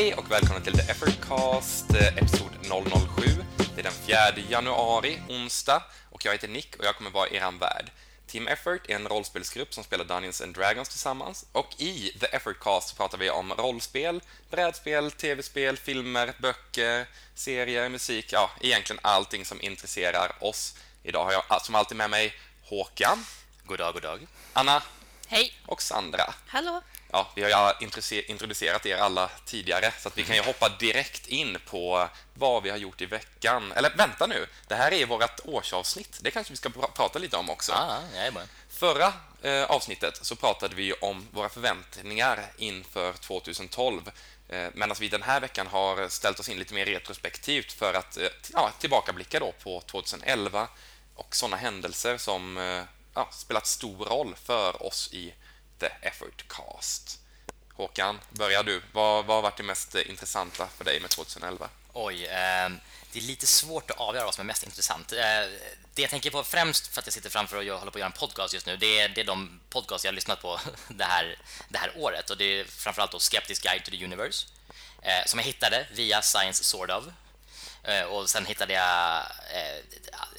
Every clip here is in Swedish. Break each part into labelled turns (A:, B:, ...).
A: Hej och välkomna till The Effortcast, eh, episod 007. Det är den 4 januari, onsdag, och jag heter Nick och jag kommer vara er värd. Team Effort är en rollspelsgrupp som spelar Dungeons and Dragons tillsammans och i The Effortcast pratar vi om rollspel, brädspel, tv-spel, filmer, böcker, serier, musik, ja, egentligen allting som intresserar oss. Idag har jag som alltid med mig Håkan.
B: God dag, god dag.
A: Anna.
C: Hej.
A: Och Sandra.
C: Hallå.
A: Ja, vi har ju introducerat er alla tidigare, så att vi kan ju hoppa direkt in på vad vi har gjort i veckan. Eller vänta nu, det här är vårt årsavsnitt. Det kanske vi ska pr prata lite om också.
B: Ah, jajamän.
A: Förra eh, avsnittet så pratade vi om våra förväntningar inför 2012. Eh, Medan vi den här veckan har ställt oss in lite mer retrospektivt för att eh, ja, tillbakablicka då på 2011 och sådana händelser som eh, ja, spelat stor roll för oss i inte Effort Cast. Håkan, börjar du. Vad, vad har varit det mest intressanta för dig med 2011?
B: Oj, eh, det är lite svårt att avgöra vad som är mest intressant. Eh, det jag tänker på främst för att jag sitter framför och jag håller på att göra en podcast just nu, det är, det är de podcasts jag har lyssnat på det här, det här året. Och det är framförallt då 'Skeptisk Guide to the Universe, eh, som jag hittade via Science Sort of. Eh, och sen hittade jag, eh,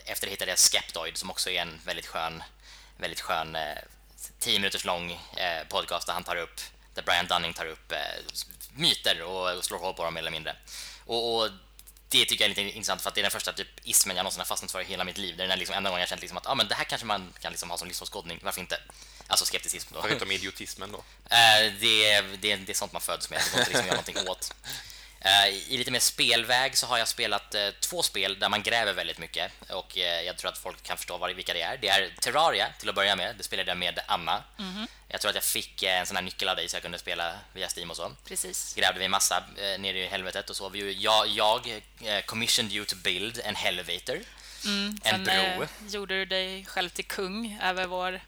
B: efter det hittade jag Skeptoid, som också är en väldigt skön, väldigt skön eh, tio minuters lång eh, podcast där han tar upp, där Brian Dunning tar upp eh, myter och slår hål på dem mer eller mindre. Och, och, det tycker jag är lite intressant för att det är den första typ ismen jag någonsin har fastnat för i hela mitt liv. Det är den liksom enda gången jag känt liksom att ah, men det här kanske man kan liksom ha som livsåskådning, varför inte? Alltså skepticism då.
A: Förutom idiotismen då?
B: Eh, det, det, det är sånt man föds med, det går inte liksom göra någonting åt. Uh, I lite mer spelväg så har jag spelat uh, två spel där man gräver väldigt mycket och uh, jag tror att folk kan förstå vilka det är. Det är Terraria till att börja med, det spelade jag med Anna. Mm -hmm. Jag tror att jag fick en sån här nyckel av dig så jag kunde spela via Steam och så.
C: Precis.
B: Grävde vi massa ner i helvetet och så. Vi, jag, jag commissioned you to build en elevator,
C: mm, en bro. gjorde du dig själv till kung över vår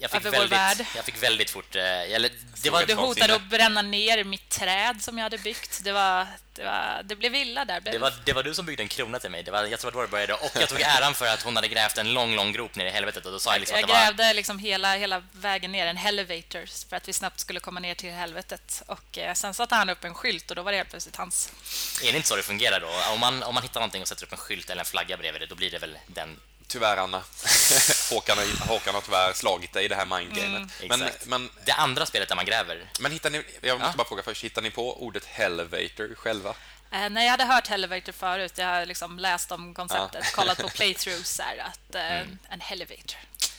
B: jag fick, väldigt, jag fick väldigt fort... Eller,
C: det var, du hotade att bränna ner mitt träd som jag hade byggt. Det, var, det, var, det blev illa där.
B: Det var, det var du som byggde en krona till mig. Det var, jag tror att det var det började. Och jag tog äran för att hon hade grävt en lång, lång grop ner i helvetet. Och då sa jag liksom
C: jag grävde var... liksom hela, hela vägen ner, en elevator, för att vi snabbt skulle komma ner till helvetet. Och eh, sen satte han upp en skylt och då var det helt plötsligt hans.
B: Är det inte så det fungerar då? Om man, om man hittar någonting och sätter upp en skylt eller en flagga bredvid det, då blir det väl den
A: tyvärr, Anna. Håkan, Håkan har tyvärr slagit dig i det här mindgamet.
B: Mm, men, men, det andra spelet där man gräver.
A: Men hittar ni, jag måste ja. bara fråga först, hittar ni på ordet Helvator själva?
C: Eh, nej, jag hade hört Helvator förut. Jag har liksom läst om konceptet, ja. kollat på playthroughs, här, att eh, mm. en Helvator.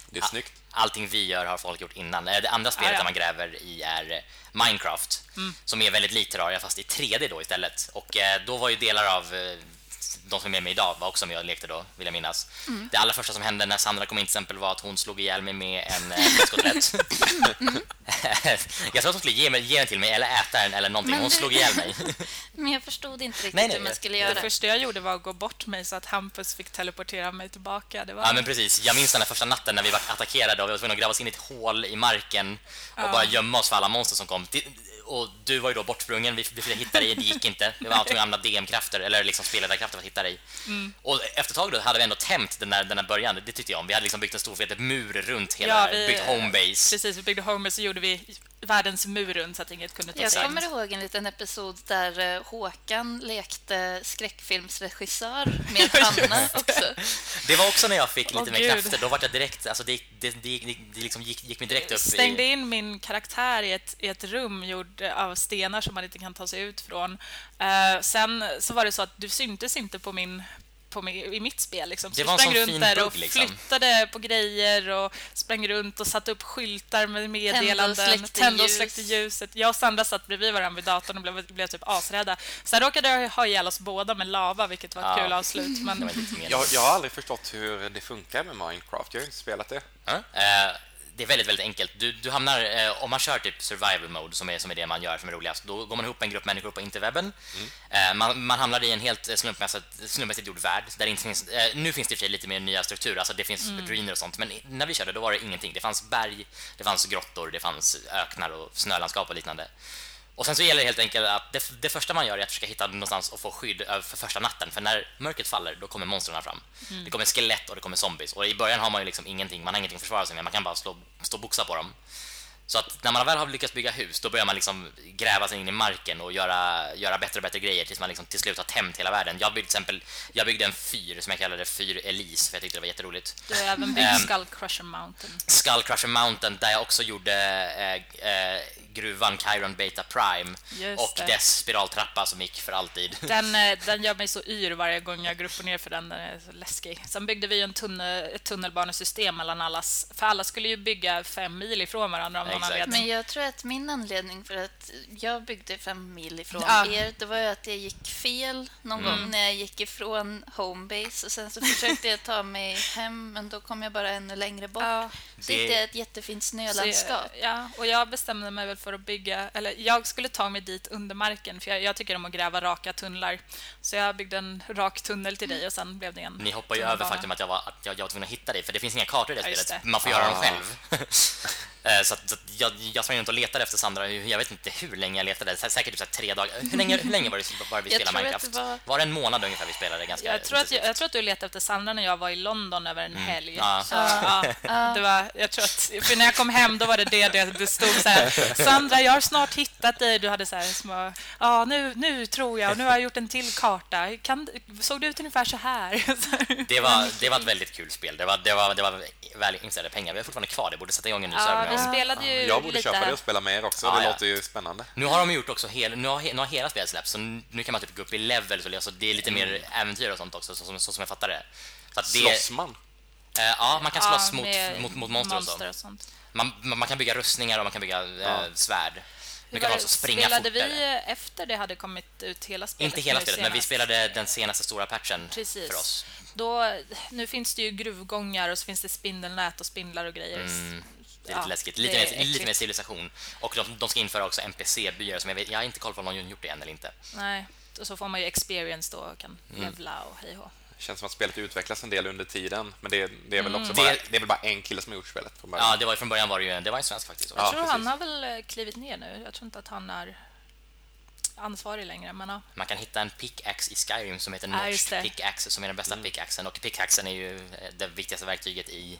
A: Det är snyggt.
B: Allting vi gör har folk gjort innan. Eh, det andra spelet ja, ja. där man gräver i är eh, Minecraft, mm. som är väldigt likt Terraria, fast i 3D då istället. Och eh, då var ju delar av de som är med mig idag var också med och lekte då, vill jag minnas. Mm. Det allra första som hände när Sandra kom in till exempel var att hon slog ihjäl mig med en fläskkotlett. Mm. jag tror att hon skulle ge, mig, ge den till mig eller äta den eller någonting. Men hon slog ihjäl mig.
C: Men jag förstod inte riktigt nej, nej, hur man skulle göra. Det första jag gjorde var att gå bort mig så att Hampus fick teleportera mig tillbaka. Det var...
B: Ja, men precis. Jag minns den första natten när vi var attackerade och vi var tvungna att gräva oss in i ett hål i marken och ja. bara gömma oss för alla monster som kom och du var ju då bortsprungen, vi, vi hitta dig, det gick inte. Vi var tvungna att använda DM-krafter, eller liksom spelledarkrafter för att hitta dig. Mm. Och efter ett tag då hade vi ändå tämt den där, den där början, det tyckte jag om. Vi hade liksom byggt en stor fet mur runt hela, ja, vi, byggt homebase.
C: Precis, vi byggde homebase så gjorde vi världens mur runt så att inget kunde ta
D: Jag sig. kommer ihåg en liten episod där eh, Håkan lekte skräckfilmsregissör med Anna också.
B: Det var också när jag fick lite oh, mer Gud. krafter. Då var jag direkt, alltså det, det, det, det liksom gick, gick mig direkt upp
C: Stängde i... in min karaktär i ett, i ett rum gjort av stenar som man inte kan ta sig ut från. Uh, sen så var det så att du syntes inte på min på mig, i mitt spel. Liksom. Så
B: det var
C: sprang
B: runt
C: där
B: bugg,
C: och
B: liksom.
C: flyttade på grejer och sprang runt och satte upp skyltar med meddelanden.
D: Tände
C: och släckte ljuset. Jag och Sandra satt bredvid varandra vid datorn och blev, blev typ asrädda. Sen råkade jag ha ihjäl oss båda med lava, vilket var ett ja. kul avslut. Men...
A: jag, jag har aldrig förstått hur det funkar med Minecraft. Jag har inte spelat det.
B: Uh, uh, det är väldigt, väldigt enkelt. Du, du hamnar, eh, om man kör typ survival mode, som är, som är det man gör som är roligast, då går man ihop en grupp människor på interwebben. Mm. Eh, man, man hamnar i en helt slumpmässigt, slumpmässigt gjord värld, där det inte finns, eh, nu finns det i och för sig lite mer nya strukturer, alltså det finns mm. ruiner och sånt, men när vi körde då var det ingenting. Det fanns berg, det fanns grottor, det fanns öknar och snölandskap och liknande. Och sen så gäller det helt enkelt att det, det, första man gör är att försöka hitta någonstans och få skydd för första natten. För när mörkret faller, då kommer monstren fram. Mm. Det kommer skelett och det kommer zombies. Och i början har man ju liksom ingenting, man har ingenting att försvara sig med. Man kan bara slå, stå och boxa på dem. Så att när man väl har lyckats bygga hus, då börjar man liksom gräva sig in i marken och göra, göra bättre och bättre grejer tills man liksom till slut har tämjt hela världen. Jag byggde till exempel, jag byggde en fyr som jag kallade Fyr Elise, för jag tyckte det var jätteroligt.
C: Du har även byggt
B: Ehm,
C: Skull Crusher Mountain.
B: Skull Crusher Mountain, där jag också gjorde eh, eh, gruvan Chiron Beta Prime
C: Just
B: och
C: det.
B: dess spiraltrappa som gick för alltid.
C: Den, eh, den gör mig så yr varje gång jag går upp och ner för den, den är så läskig. Sen byggde vi en tunnel, ett tunnelbanesystem mellan allas, för alla skulle ju bygga fem mil ifrån varandra någon
B: Exakt.
D: Men jag tror att min anledning för att jag byggde fem mil ifrån
C: Ja.
D: er, det var ju att jag gick fel någon gång när jag gick ifrån homebase och sen så försökte jag ta mig hem men då kom jag bara ännu längre bort.
C: Ja,
D: Så
B: Det-
D: det ett jättefint
C: så,
D: snölandskap.
C: ja, och jag bestämde mig väl för att bygga, eller jag skulle ta mig dit under marken för jag, jag tycker om att gräva raka tunnlar. Så jag byggde en rak tunnel till dig och sen blev det en
B: Ni hoppar ju över faktum att jag var, att jag, jag var tvungen att hitta dig, för det finns inga kartor i det
C: Ja,
B: spelet.
C: det.
B: Man får göra dem
A: Ah.
B: själv. Eh, så att, så att jag, jag sprang runt och letade efter Sandra, jag vet inte hur länge jag letade, Sä- säkert typ tre dagar. Hur länge, hur länge var det, var vi spelade Minecraft?
D: det var-
B: Var det en månad ungefär vi spelade ganska
C: Jag tror, att jag, jag tror att du letade efter Sandra när jag var i London över en helg.
B: Ja.
C: Så, ja, det var, jag tror att, för när jag kom hem då var det det, det, det stod så här Sandra, jag har snart hittat dig. Du hade så här små, ja nu, nu tror jag, nu har jag gjort en till karta. Kan, såg det ut ungefär så här?
B: Det var, det var ett väldigt kul spel. Det var, det var, det var väl investerade pengar. Vi har fortfarande kvar det. Borde sätta igång en ny server. Gång.
C: spelade ju
A: Jag borde
C: lite...
A: köpa det och spela med er också.
B: Ja,
A: det
B: ja.
A: låter ju spännande.
B: Nu har de gjort också hel, nu, har, nu har hela spelet släppts, så nu kan man typ gå upp i level. Så alltså, det är lite mer äventyr och sånt också, så, som, så som jag fattar det. Så att det
A: Slåss man?
B: Eh, ja, man kan
C: Ja,
B: slåss mot, mot, mot monster, och så.
C: och sånt.
B: Man, man man kan bygga rustningar och man kan bygga eh, svärd. Nu kan man också springa
C: Spelade
B: fortare.
C: vi efter det hade kommit ut hela spelet?
B: Inte hela spelet, men vi spelade den senaste stora patchen
C: Precis.
B: för oss.
C: Då, nu finns det ju gruvgångar och så finns det spindelnät och spindlar och grejer.
B: Mm, Det är
C: Ja,
B: lite läskigt.
C: det
B: Lite,
C: är
B: mer, lite mer civilisation. Och de, de ska införa också NPC-byar som jag vet, jag har inte koll på om någon gjort det än eller inte.
C: Nej, och så får man ju experience då och kan
B: Mm.
C: levla och hej hå.
A: känns som att spelet utvecklas en del under tiden, men det, det är väl också
B: Mm.
A: bara,
B: Det-
A: det är väl bara en kille som har gjort spelet från början.
B: Ja, det var ju från början var det ju, det var en svensk faktiskt.
A: Ja,
C: Jag tror han
A: precis.
C: har väl eh, klivit ner nu. Jag tror inte att han är ansvarig längre, men ja.
B: Man kan hitta en pickaxe i Skyrim som heter
C: Ja,
B: Notched
C: det.
B: pickaxe som är den bästa
A: Mm.
B: pickaxen och pickaxen är ju eh, det viktigaste verktyget i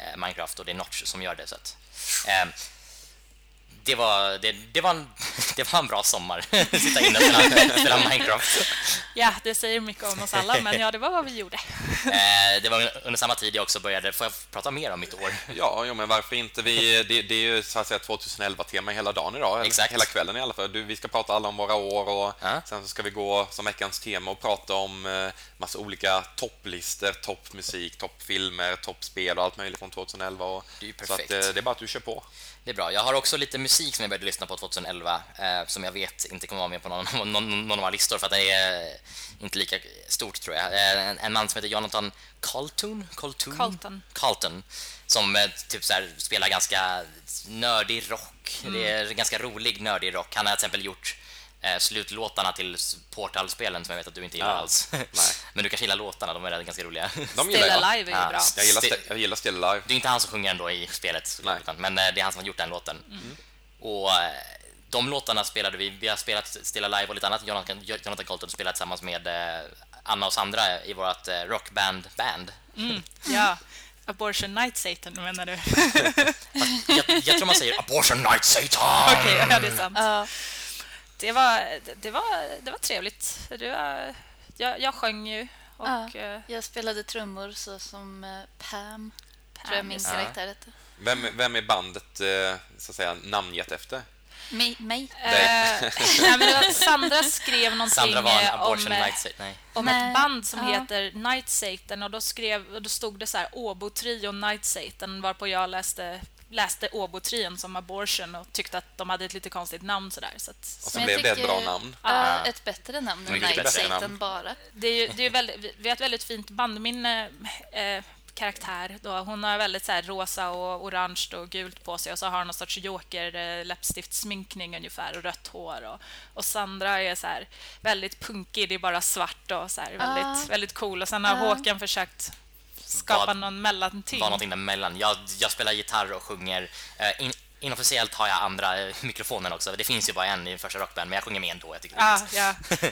B: Eh, Minecraft och det är Notch som gör det så att eh, det var, det, det, var en, det var en bra sommar, sitta inne och spela, spela Minecraft.
C: Ja, det säger mycket om oss alla, men ja, det var vad vi gjorde.
B: Eh, det var under samma tid jag också började, får jag prata mer om mitt år?
A: Ja, jo, men varför inte? Vi, det, det är ju så att säga 2011-tema hela dagen idag, eller
B: Exakt.
A: hela kvällen i alla fall. Du, vi ska prata alla om våra år och
B: Ja.
A: sen så ska vi gå som veckans tema och prata om eh, massa olika topplistor, toppmusik, toppfilmer, toppspel och allt möjligt från 2011. Och,
B: Det är ju
A: så att,
B: perfekt.
A: eh, det är bara att du kör på.
B: Det är bra. Jag har också lite musik som jag började lyssna på 2011 eh, som jag vet inte kommer vara med på någon, någon, någon av våra listor för att det är inte lika stort tror jag. Eh, en, en man som heter Jonathan Colton, Colton?
C: Colton.
B: Carlton som eh, typ så här, spelar ganska nördig rock. Det är ganska rolig nördig rock. Han har till exempel gjort eh, slutlåtarna till Portal-spelen som jag vet att du inte gillar
A: Ja,
B: alls.
A: nej.
B: Men du kanske gillar låtarna, de är ganska roliga.
A: De gillar
C: Still. Alive är ju
B: Ja,
C: bra.
A: Jag gillar, jag gillar Still Alive.
B: Det är inte han som sjunger ändå i spelet,
A: Nej.
B: utan, men eh, det är han som har gjort den låten. Och eh, de låtarna spelade vi, vi har spelat Still Alive och lite annat. Jonathan, Jonathan Colton spelade tillsammans med eh, Anna och Sandra i vårt eh, rockband Band.
C: Ja. Abortion Night Satan, menar du?
B: Jag, jag tror man säger Abortion Night Satan!
C: Okej, ja, det är sant.
D: Ja,
C: Det var, det var, det var trevligt. Det var, jag, jag sjöng ju och...
D: Ja.
C: eh,
D: jag spelade trummor så som eh, Pam, tror jag min
C: det.
D: karaktär hette.
A: Vem, vem är bandet eh, så att säga namngett efter?
D: Mi- Mig?
C: Eh, nej, men det var, Sandra skrev någonting
B: Sandra var en
C: om,
B: Night. Nej.
C: om
D: Nej,
C: ett band som
D: ja.
C: heter Night Satan och då, skrev, och då stod det så här Åbo-trio Night Satan varpå jag läste läste Åbo-trion som Abortion och tyckte att de hade ett lite konstigt namn sådär. Så
A: Och
C: att,
A: så
D: Men
A: blev det ett bra namn.
D: Ja, ett bättre namn än Night Satan bara.
C: det är ju, det är väldigt, vi- har ett väldigt fint bandminne eh, karaktär. Då. Hon har väldigt så här, rosa och orange och gult på sig och så har hon någon sorts joker eh, läppstiftsminkning ungefär och rött hår. Och, och Sandra är så här, väldigt punkig, det är bara svart och så här, väldigt,
D: Ja.
C: väldigt cool. Och sen har
D: Ja.
C: Håkan försökt skapa
B: Vad-
C: någon mellanting.
B: Var någonting däremellan. Jag, jag spelar gitarr och sjunger. Eh, in, inofficiellt har jag andra eh, mikrofoner också. Det finns ju bara en i första rockband, men jag sjunger med ändå. Jag tycker det är
C: Ja, ja.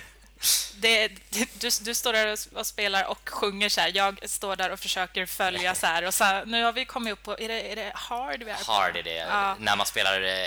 C: det, du, du står där och, och spelar och sjunger så här. Jag står där och försöker följa så här. Och så nu har vi kommit upp på... Är det, är det hard vi är på?
B: Hard är det.
C: Ja.
B: När man spelar eh,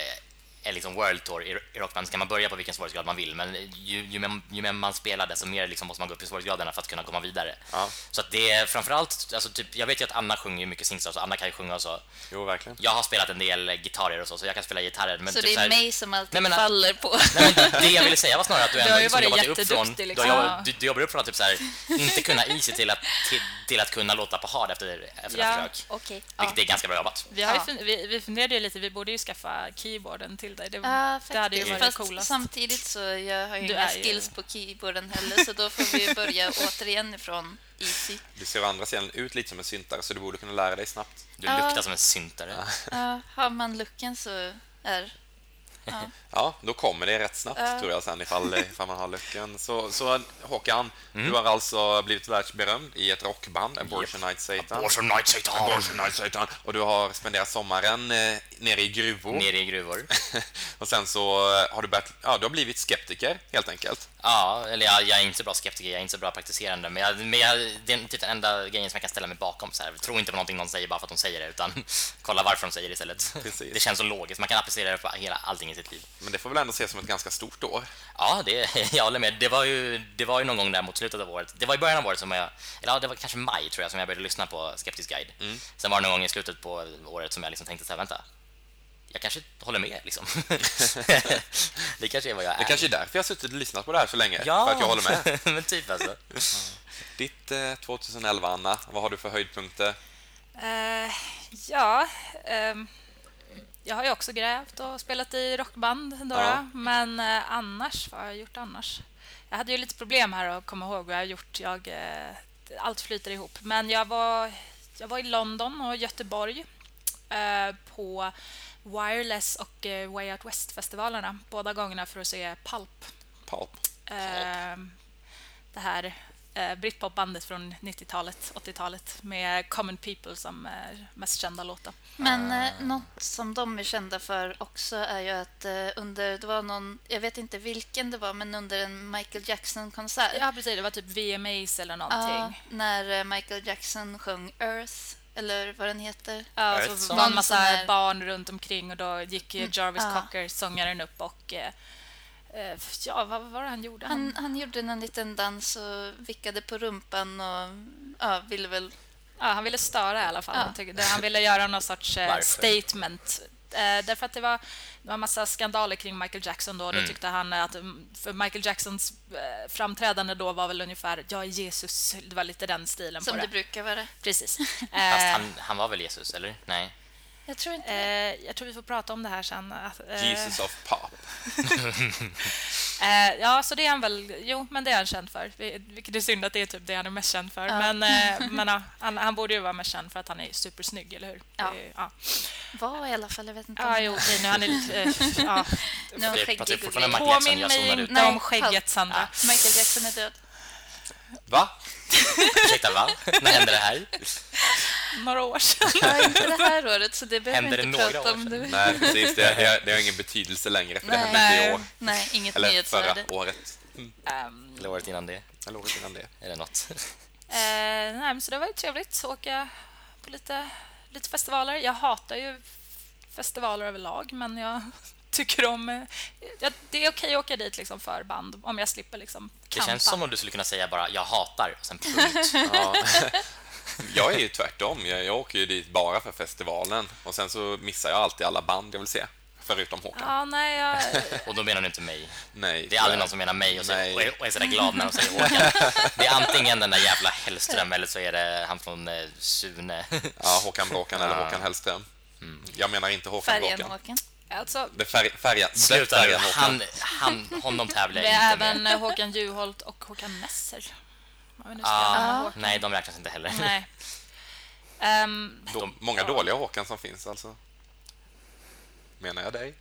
B: en liksom World Tour i i Rockband så kan man börja på vilken svårighetsgrad man vill, men ju, ju, mer, ju mer man spelar desto mer liksom måste man gå upp i svårighetsgraderna för att kunna komma vidare.
A: Ja.
B: Så att det är framförallt, alltså typ, jag vet ju att Anna sjunger mycket singstar, så Anna kan ju sjunga och så.
A: Jo, verkligen.
B: Jag har spelat en del gitarrer och så, så jag kan spela gitarrer. Men
D: Så
B: typ
D: det är
B: här-
D: mig som alltid
B: Nej, men-
D: faller på.
B: Nej, men det jag ville säga var snarare att du
C: Du
B: ändå
C: har ju
B: liksom
C: varit
B: jobbat dig upp från...
C: jätteduktig,
B: Du,
C: liksom.
B: har
C: Ja.
B: jobbat, du, du jobbar upp från att typ så här, inte kunna easy till att, till, till att kunna låta på hard efter, efter
C: Ja.
B: försök.
D: Okej.
B: Vilket är ganska bra jobbat.
C: Vi, har ju
D: Ja.
C: fun- vi, vi funderade ju lite, vi borde ju skaffa keyboarden till dig. Det,
D: Ja,
C: det hade ju varit
D: Fast
C: coolast.
D: samtidigt så jag har ju
C: Du
D: inga
C: är ju-
D: skills på keyboarden heller, så då får vi börja återigen ifrån easy.
A: Du ser å andra sidan ut lite som en syntare, så du borde kunna lära dig snabbt.
B: Du
D: Ja.
B: luktar som en syntare.
D: Ja, har man looken så är... Ja.
A: Ja, då kommer det rätt snabbt
D: Ja.
A: tror jag sen ifall, ifall man har lyckan. Så, så Håkan,
B: Mm.
A: du har alltså blivit världsberömd i ett rockband, Abortion Night Satan.
B: Abortion Night Satan!
A: Abortion Night Satan. Och du har spenderat sommaren eh, nere i gruvor.
B: Nere i gruvor.
A: och sen så har du börjat, ja, du har blivit skeptiker helt enkelt.
B: Ja, eller jag, jag är inte så bra skeptiker, jag är inte så bra praktiserande, men, jag, men jag, det är typ den enda grejen som jag kan ställa mig bakom. Så här. Tro inte på någonting någon säger bara för att de säger det, utan kolla varför de säger det istället.
A: Precis.
B: Det känns så logiskt, man kan applicera det på hela, allting i sitt liv.
A: Men det får väl ändå ses som ett ganska stort år.
B: Ja, det, jag håller med. Det var, ju, det var ju någon gång där mot slutet av året. Det var i början av året som jag, eller ja, det var kanske maj tror jag, som jag började lyssna på Skeptisk Guide.
A: Mm.
B: Sen var det någon gång i slutet på året som jag liksom tänkte så här, vänta, jag kanske håller med liksom. det kanske är vad jag är.
A: Det kanske är därför jag har suttit och lyssnat på det här så länge.
B: Ja,
A: För att jag håller med.
B: men typ alltså.
A: Ditt eh, 2011, Anna, vad har du för höjdpunkter?
C: Eh, ja, ehm, jag har ju också grävt och spelat i rockband, då,
A: Ja.
C: men eh, annars, vad har jag gjort annars? Jag hade ju lite problem här att komma ihåg vad jag har gjort. Jag, eh, allt flyter ihop. Men jag var, jag var i London och Göteborg på Wireless och eh, Way Out West-festivalerna. Båda gångerna för att se Pulp.
A: Pulp.
C: Eh, det här eh, britpopbandet från 90-talet, 80-talet med Common People som eh, mest kända låtar.
D: Men eh, något som de är kända för också är ju att eh, under, det var någon, jag vet inte vilken det var, men under en Michael Jackson-konsert.
C: Ja, precis. Det var typ VMAs eller
D: Ja,
C: någonting.
D: när eh, Michael Jackson sjöng Earth, eller vad den heter.
C: Ja,
B: Earth
C: så var en massa
D: här-
C: barn runt omkring och då gick eh, Jarvis
D: ja.
C: Cocker, sångaren, upp och... Eh, eh, ja, vad var det han gjorde?
D: Han, han gjorde en liten dans och vickade på rumpan och ja, ville väl...
C: Ja, han ville störa i alla fall.
D: Ja.
C: Han ville göra någon sorts eh,
B: Varför?
C: statement. Eh, därför att det var, det var en massa skandaler kring Michael Jackson då.
B: Mm.
C: Då tyckte han att mm, för Michael Jacksons eh, framträdande då var väl ungefär jag är Jesus. Det var lite den stilen
D: Som
C: på
D: det
C: det.
D: brukar vara.
C: Precis.
B: Fast
C: Eh,
B: han, han var väl Jesus, eller? Nej.
D: Jag tror inte
C: eh, jag tror vi får prata om det här sen. Att, eh,
A: Jesus of Pop.
C: Eh, ja, så det är han väl. Jo, men det är han känd för. Vi- Vilket är synd att det är typ det han är mest känd för.
D: Ja.
C: Men, eh, men ja, han, han borde ju vara mest känd för att han är supersnygg, eller hur?
D: Ja.
C: Ja.
D: Var i alla fall, jag vet inte.
C: Ja, jo, okej, nu han är lite... eh, ja.
D: Nu
B: Det
D: skäggig och
B: Jackson,
C: Påminn mig inte om skägget, Sandra.
D: Michael Jackson är död.
A: Va?
B: Ursäkta, va? När hände det här?
C: Några år sedan.
D: Ja, inte det här året, så det behöver
B: Hände
D: vi
B: det
D: inte
B: några
D: prata
B: år
D: om nu.
A: Nej, precis. Det, det, det har ingen betydelse längre, för det
D: Nej.
A: hände inte i år.
D: Nej, inget
A: Eller
D: nyhetsvärde.
A: förra året. Mm.
C: Ehm,
B: Eller året innan det?
A: Eller året innan det.
B: Eller något?
C: eh, nej, men så det var ju trevligt att åka på lite, lite festivaler. Jag hatar ju festivaler överlag, men jag tycker om... eh, ja, det är okej att åka dit liksom för band, om jag slipper liksom
B: Det
C: campa.
B: känns som om du skulle kunna säga bara jag hatar och sen punkt.
A: Ja. Jag är ju tvärtom. Jag, jag åker ju dit bara för festivalen och sen så missar jag alltid alla band jag vill se. Förutom Håkan.
C: Ja, nej, jag...
B: Och då menar du inte mig.
A: Nej.
B: Det är aldrig någon som menar mig och, så, och, är, och är sådär glad när de säger Håkan. Det är antingen den där jävla Hellström eller så är det han från eh, Sune.
A: Ja, Håkan Bråkan eller. Håkan Hellström. Jag menar inte Håkan
D: Färgen
A: Bråkan.
D: Håkan.
C: Alltså,
A: Det färg, det
B: Sluta nu, han, han, honom tävlar
C: det
B: jag
C: är
B: inte med.
C: även eh, Håkan Juholt och Håkan Messer.
B: Ah,
C: nämna Håkan.
B: nej, de räknas inte heller.
C: Nej. Ehm,
A: Då, många dåliga Håkan som finns alltså. Menar jag dig?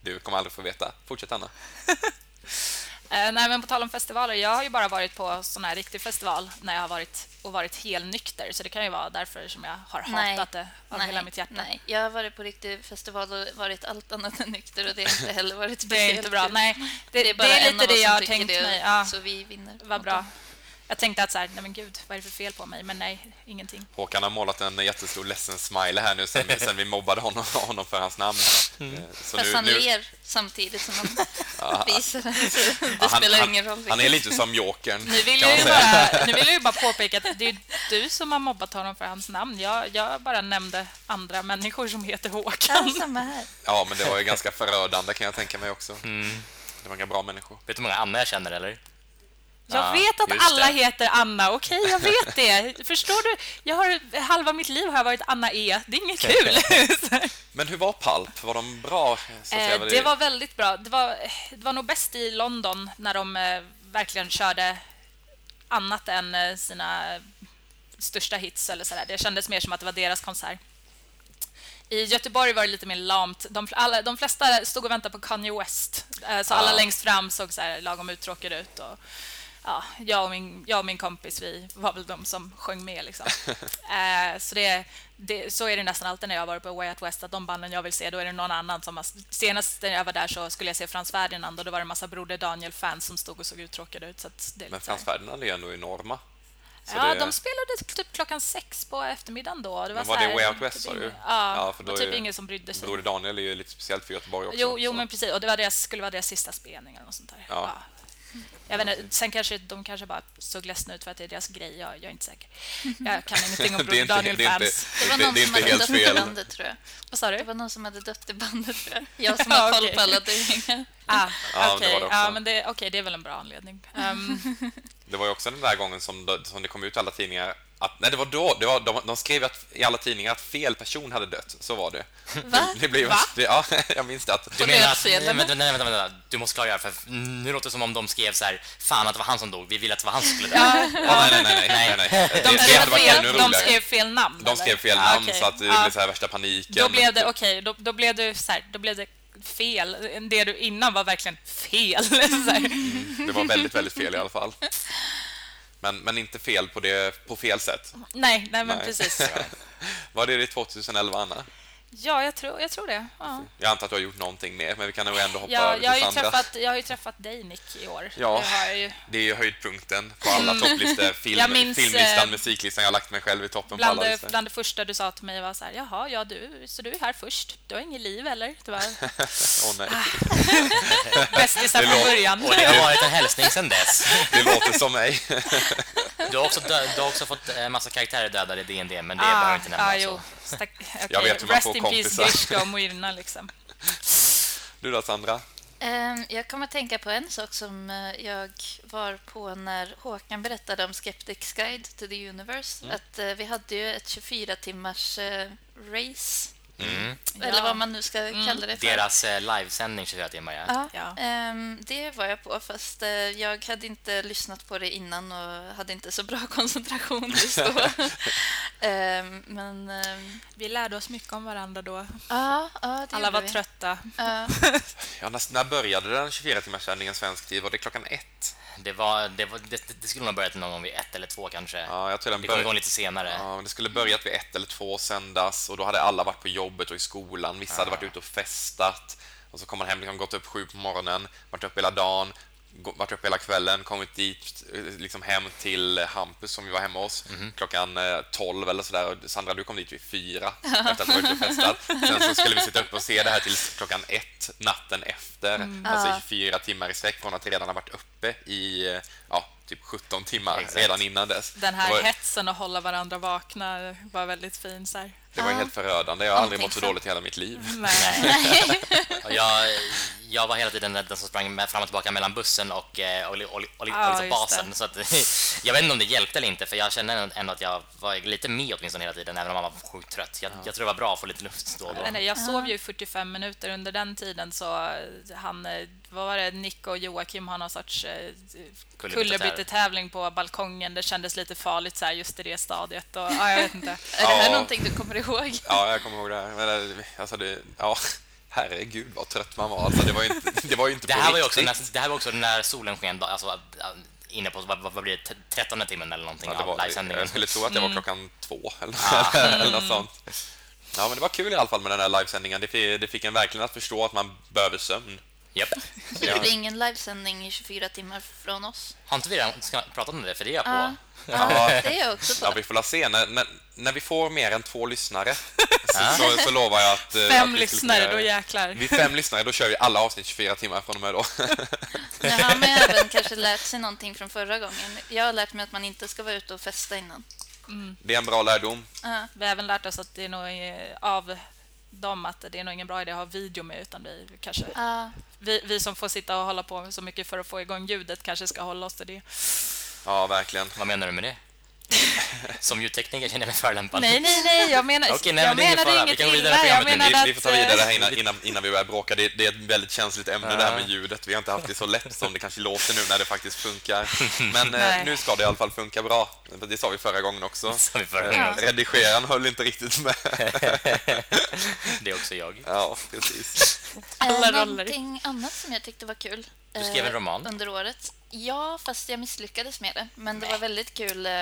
A: Du kommer aldrig få veta. Fortsätt Anna.
C: Eh, nej, men på tal om festivaler, jag har ju bara varit på sån här riktig festival när jag har varit och varit helnykter, så det kan ju vara därför som jag har
D: Nej.
C: hatat det av
D: Nej,
C: hela mitt hjärta.
D: Nej, jag har varit på riktig festival och varit allt annat än nykter och det har inte heller varit
C: Det är inte
D: speciellt
C: bra. Nej, det,
D: Det är bara
C: det är
D: en
C: lite det jag har tänkt
D: det,
C: mig. Ja,
D: Så vi vinner.
C: vad bra. Jag tänkte att så här, nej men gud, vad är det för fel på mig? Men nej, ingenting.
A: Håkan har målat en jättestor ledsen smiley här nu sen, vi- sen vi mobbade honom, honom för hans namn.
C: Mm.
A: Eh, Så
D: Fast
A: nu,
D: han
A: nu,
D: ler samtidigt som han visar det. Det
A: han,
D: spelar
A: han,
D: ingen roll.
A: Han är lite som Jokern,
C: Nu vill, jag ju bara, nu vill jag ju bara påpeka att det är du som har mobbat honom för hans namn. Jag, jag bara nämnde andra människor som heter Håkan.
D: samma här.
A: Ja, men det var ju ganska förödande kan jag tänka mig också.
B: Mm.
A: Det var inga bra människor.
B: Vet du hur många Anna jag känner, eller?
C: Jag
B: Ja,
C: vet att alla
B: det.
C: heter Anna, okej, jag vet det. Förstår du? Jag har, halva mitt liv har jag varit Anna E. Det är inget kul.
A: Men hur var Palp? Var de bra?
C: Eh, det var väldigt bra. Det var, det var nog bäst i London när de eh, verkligen körde annat än eh, sina största hits. Eller så där. Det kändes mer som att det var deras konsert. I Göteborg var det lite mer lamt. De, alla, de flesta stod och väntade på Kanye West. Eh, Så alla
A: Ah.
C: längst fram såg så här lagom uttråkade ut. Och, ja, jag, och min, jag och min kompis vi var väl de som sjöng med. Liksom. Eh, så, det, det, så är det nästan alltid när jag har varit på Way Out West. Att de banden jag vill se, då är det någon annan som har... Senast när jag var där så skulle jag se Frans Ferdinand och då var det en massa Broder Daniel-fans som stod och såg uttråkade ut. Så det är
A: Men Frans Ferdinand är ju ändå enorma. Så
C: Ja,
A: det-
C: de spelade typ klockan sex på eftermiddagen då. Det var
A: Men var det Way Out West,
C: typ
A: sa du?
C: ingen- Ja,
A: Ja, för då
C: typ
A: är-
C: ingen som brydde sig.
A: Broder Daniel är ju lite speciellt för Göteborg också.
C: Jo, jo men precis. Och det var deras, skulle vara deras sista spelning eller något sånt där.
A: Ja.
C: Jag vet inte, sen kanske de kanske bara såg ledsna ut för att det är deras grej. Jag, jag är inte säker. Jag kan ingenting om
A: Det
C: Broder
A: inte- det
C: Daniel-fans.
D: Det var
A: Det-
D: någon
A: det är
D: som hade dött i
A: fel.
D: bandet, tror jag.
C: Vad sa
D: Det
C: du?
D: var någon som hade dött i bandet, tror jag. Jag som
C: Ja,
D: har koll på alla döingar.
C: Ah,
A: Ja, det det
C: ja, men det, det är väl en bra anledning. Ehm,
A: Det var ju också den där gången som, det- som det kom ut i alla tidningar att, nej, det var då, det var, de, de skrev att, i alla tidningar att fel person hade dött. Så var det.
D: Va?
A: Det blev,
C: Va?
A: det, ja, jag minns det. Att,
B: Du menar att... Nej, vänta, nej, vänta, vänta, du måste klargöra, för nu låter det som om de skrev så här, fan att det var han som dog, vi vill att det var han som skulle dö.
C: ja,
A: ja, nej, nej, nej, nej, nej, nej. Det,
C: de,
A: det
C: skrev fel, de skrev fel namn?
A: De
C: eller?
A: skrev fel
C: Ah,
A: namn
C: okej.
A: så att det
C: Ja.
A: blev så här värsta paniken.
C: Då blev det, okej, då, då blev det så här, då blev det fel. Det du innan var verkligen fel. Så här.
A: Det var väldigt, väldigt fel i alla fall. Men, men inte fel på, det, på fel sätt.
C: Nej, nej men
A: Nej.
C: precis.
A: Var det det 2011, Anna?
C: Ja, jag tror, jag tror det. Ja.
A: Jag antar att du har gjort någonting mer, men vi kan nog ändå hoppa
C: Ja,
A: över
C: jag, har
A: till
C: ju
A: Sandra.
C: träffat, jag har ju träffat dig, Nick, i år.
A: Ja.
C: Det ju.
A: Det är ju höjdpunkten på alla topplistor. Film,
C: minns,
A: filmlistan,
C: eh,
A: musiklistan. Jag har lagt mig själv i toppen på
C: Bland
A: alla
C: det,
A: listor.
C: bland det första du sa till mig var så här, jaha, ja du, så du är här först. Du har inget liv eller?
A: Åh nej,
C: bästisar
A: Det
C: från början.
B: Och det har varit en hälsning sedan dess.
A: det låter som mig.
B: Du har också, dö- du har också fått en massa karaktärer dödade i D&D men det
C: Ah,
B: behöver inte nämna.
C: ah,
B: så.
C: jo. Stack, okay.
A: Jag vet hur man
C: Rest
A: får
C: in
A: kompisar.
C: peace, Grishka och Myrna liksom.
A: Du då, Sandra?
D: Ehm, Jag kommer att tänka på en sak som eh, jag var på när Håkan berättade om Skeptics Guide to the Universe. Att eh, vi hade ju ett 24 timmars eh, race,
B: Mm.
D: eller vad man nu ska kalla det för.
B: Deras livesändning 24 timmar, ja.
D: Ja,
C: Ja.
D: ehm, det var jag på, fast jag hade inte lyssnat på det innan och hade inte så bra koncentration just då. Ehm, men ehm,
C: Vi lärde oss mycket om varandra då.
D: ja, ja, det
C: Alla var
D: vi.
C: trötta.
D: Ja.
A: Ja, när, när började den 24-timmarssändningen svensk tid? Var det klockan ett?
B: Det, var, det, var, det, det skulle nog ha börjat någon gång vid ett eller två kanske.
A: Ja, jag tror den
B: det kom igång
A: började...
B: lite senare.
A: Ja, det skulle börjat vid ett eller två sändas och då hade alla varit på jobbet och i skolan. Vissa hade
B: Ah.
A: varit ute och festat och så kom man hem, liksom gått upp sju på morgonen, varit uppe hela dagen, varit uppe hela kvällen, kommit dit, eh, liksom hem till Hampus som ju var hemma hos
B: Mhm.
A: klockan eh, 12 eller sådär. Och Sandra, du kom dit vid fyra efter att du varit ute och festat. Sen så skulle vi sitta uppe och se det här till klockan ett natten efter. Alltså i. 24 timmar i sträck från att redan ha varit uppe i eh, ja, typ 17 timmar
B: Exakt.
A: redan innan dess.
C: Den här
A: var-
C: hetsen att hålla varandra vakna var väldigt fin. Så här.
A: Det var ju
D: Ja.
A: helt förödande. Jag har aldrig mått så dåligt i hela mitt liv.
C: Nej.
B: Jag, jag var hela tiden den som sprang fram och tillbaka mellan bussen och, eh, och, och, och, och
C: Ja,
B: liksom basen. Så att, jag vet inte om det hjälpte eller inte, för jag kände ändå att jag var lite med åtminstone hela tiden, även om man var sjukt trött. Jag, jag tror det var bra att få lite luft då och då.
C: Nej, nej, jag sov ju i 45 minuter under den tiden så han, eh, vad var det, Nick och Joakim har någon sorts eh, kullerbyttetävling på balkongen. Det kändes lite farligt så här just i det stadiet. Och, ja, jag vet inte.
D: Är det här
A: Ja.
D: någonting du kommer ihåg?
A: Ja, jag kommer ihåg det här. Men, eh, alltså det, ja, Herregud vad trött man var. Alltså, det var ju inte, det var ju inte
B: Det
A: på
B: här, var ju också
A: riktigt.
B: när, det här var också när solen sken, alltså, äh, inne på vad, vad blir det, 13 timmen eller någonting
A: Ja, det
B: av
A: var,
B: livesändningen.
A: jag skulle tro att det
B: Mm.
A: var klockan två eller, eller något sånt. Ja, men det var kul i alla fall med den här livesändningen. Det fick, det fick en verkligen att förstå att man behöver sömn.
B: Japp.
D: Så
A: Ja.
D: blir det ingen livesändning i 24 timmar från oss.
B: Har inte vi redan ska- pratat om det? För det är jag på.
D: Ja,
A: Ja.
D: ja, det är jag också
A: Ja,
D: på.
A: vi får la se. När, när, när vi får mer än två lyssnare så, så, så lovar jag att... eh, att
C: Fem
A: vi skulle
C: lyssnare,
A: kunna
C: då jäklar.
A: Vid fem lyssnare, då kör vi alla avsnitt 24 timmar från och med då.
D: Nu har man även kanske lärt sig någonting från förra gången. Jag har lärt mig att man inte ska vara ute och festa innan.
A: Det är en bra lärdom.
D: Ja,
C: Vi har även lärt oss att det är nog eh, av dem att det är nog ingen bra idé att ha video med utan vi kanske
D: ja.
C: vi, vi som får sitta och hålla på så mycket för att få igång ljudet kanske ska hålla oss till det.
A: Ja, verkligen.
B: Vad menar du med det? Som ljudtekniker känner jag mig förolämpad.
C: Nej, nej, nej, jag menar,
B: Okej, nej,
C: jag
B: men det är ingen
C: menade
B: fara. Vi
C: inget
B: kan gå vidare
C: illa. Jag menade
A: Vi, vi får ta
C: att,
A: vidare
C: eh,
A: här innan, innan, innan vi börjar bråka. Det, det är ett väldigt känsligt ämne det här med
B: Ja.
A: ljudet. Vi har inte haft det så lätt som det kanske låter nu när det faktiskt funkar. Men eh, nu ska det i alla fall funka bra. Det sa vi förra gången också.
B: Vi förra
A: Eh,
B: gången också.
A: Redigeraren höll inte riktigt med.
B: Det är också jag.
A: Ja, precis.
C: Alla
D: Eh,
C: roller.
D: Någonting annat som jag tyckte var kul
B: Du skrev en
D: eh,
B: roman.
D: under året. Ja, fast jag misslyckades med det. Men det var väldigt kul eh,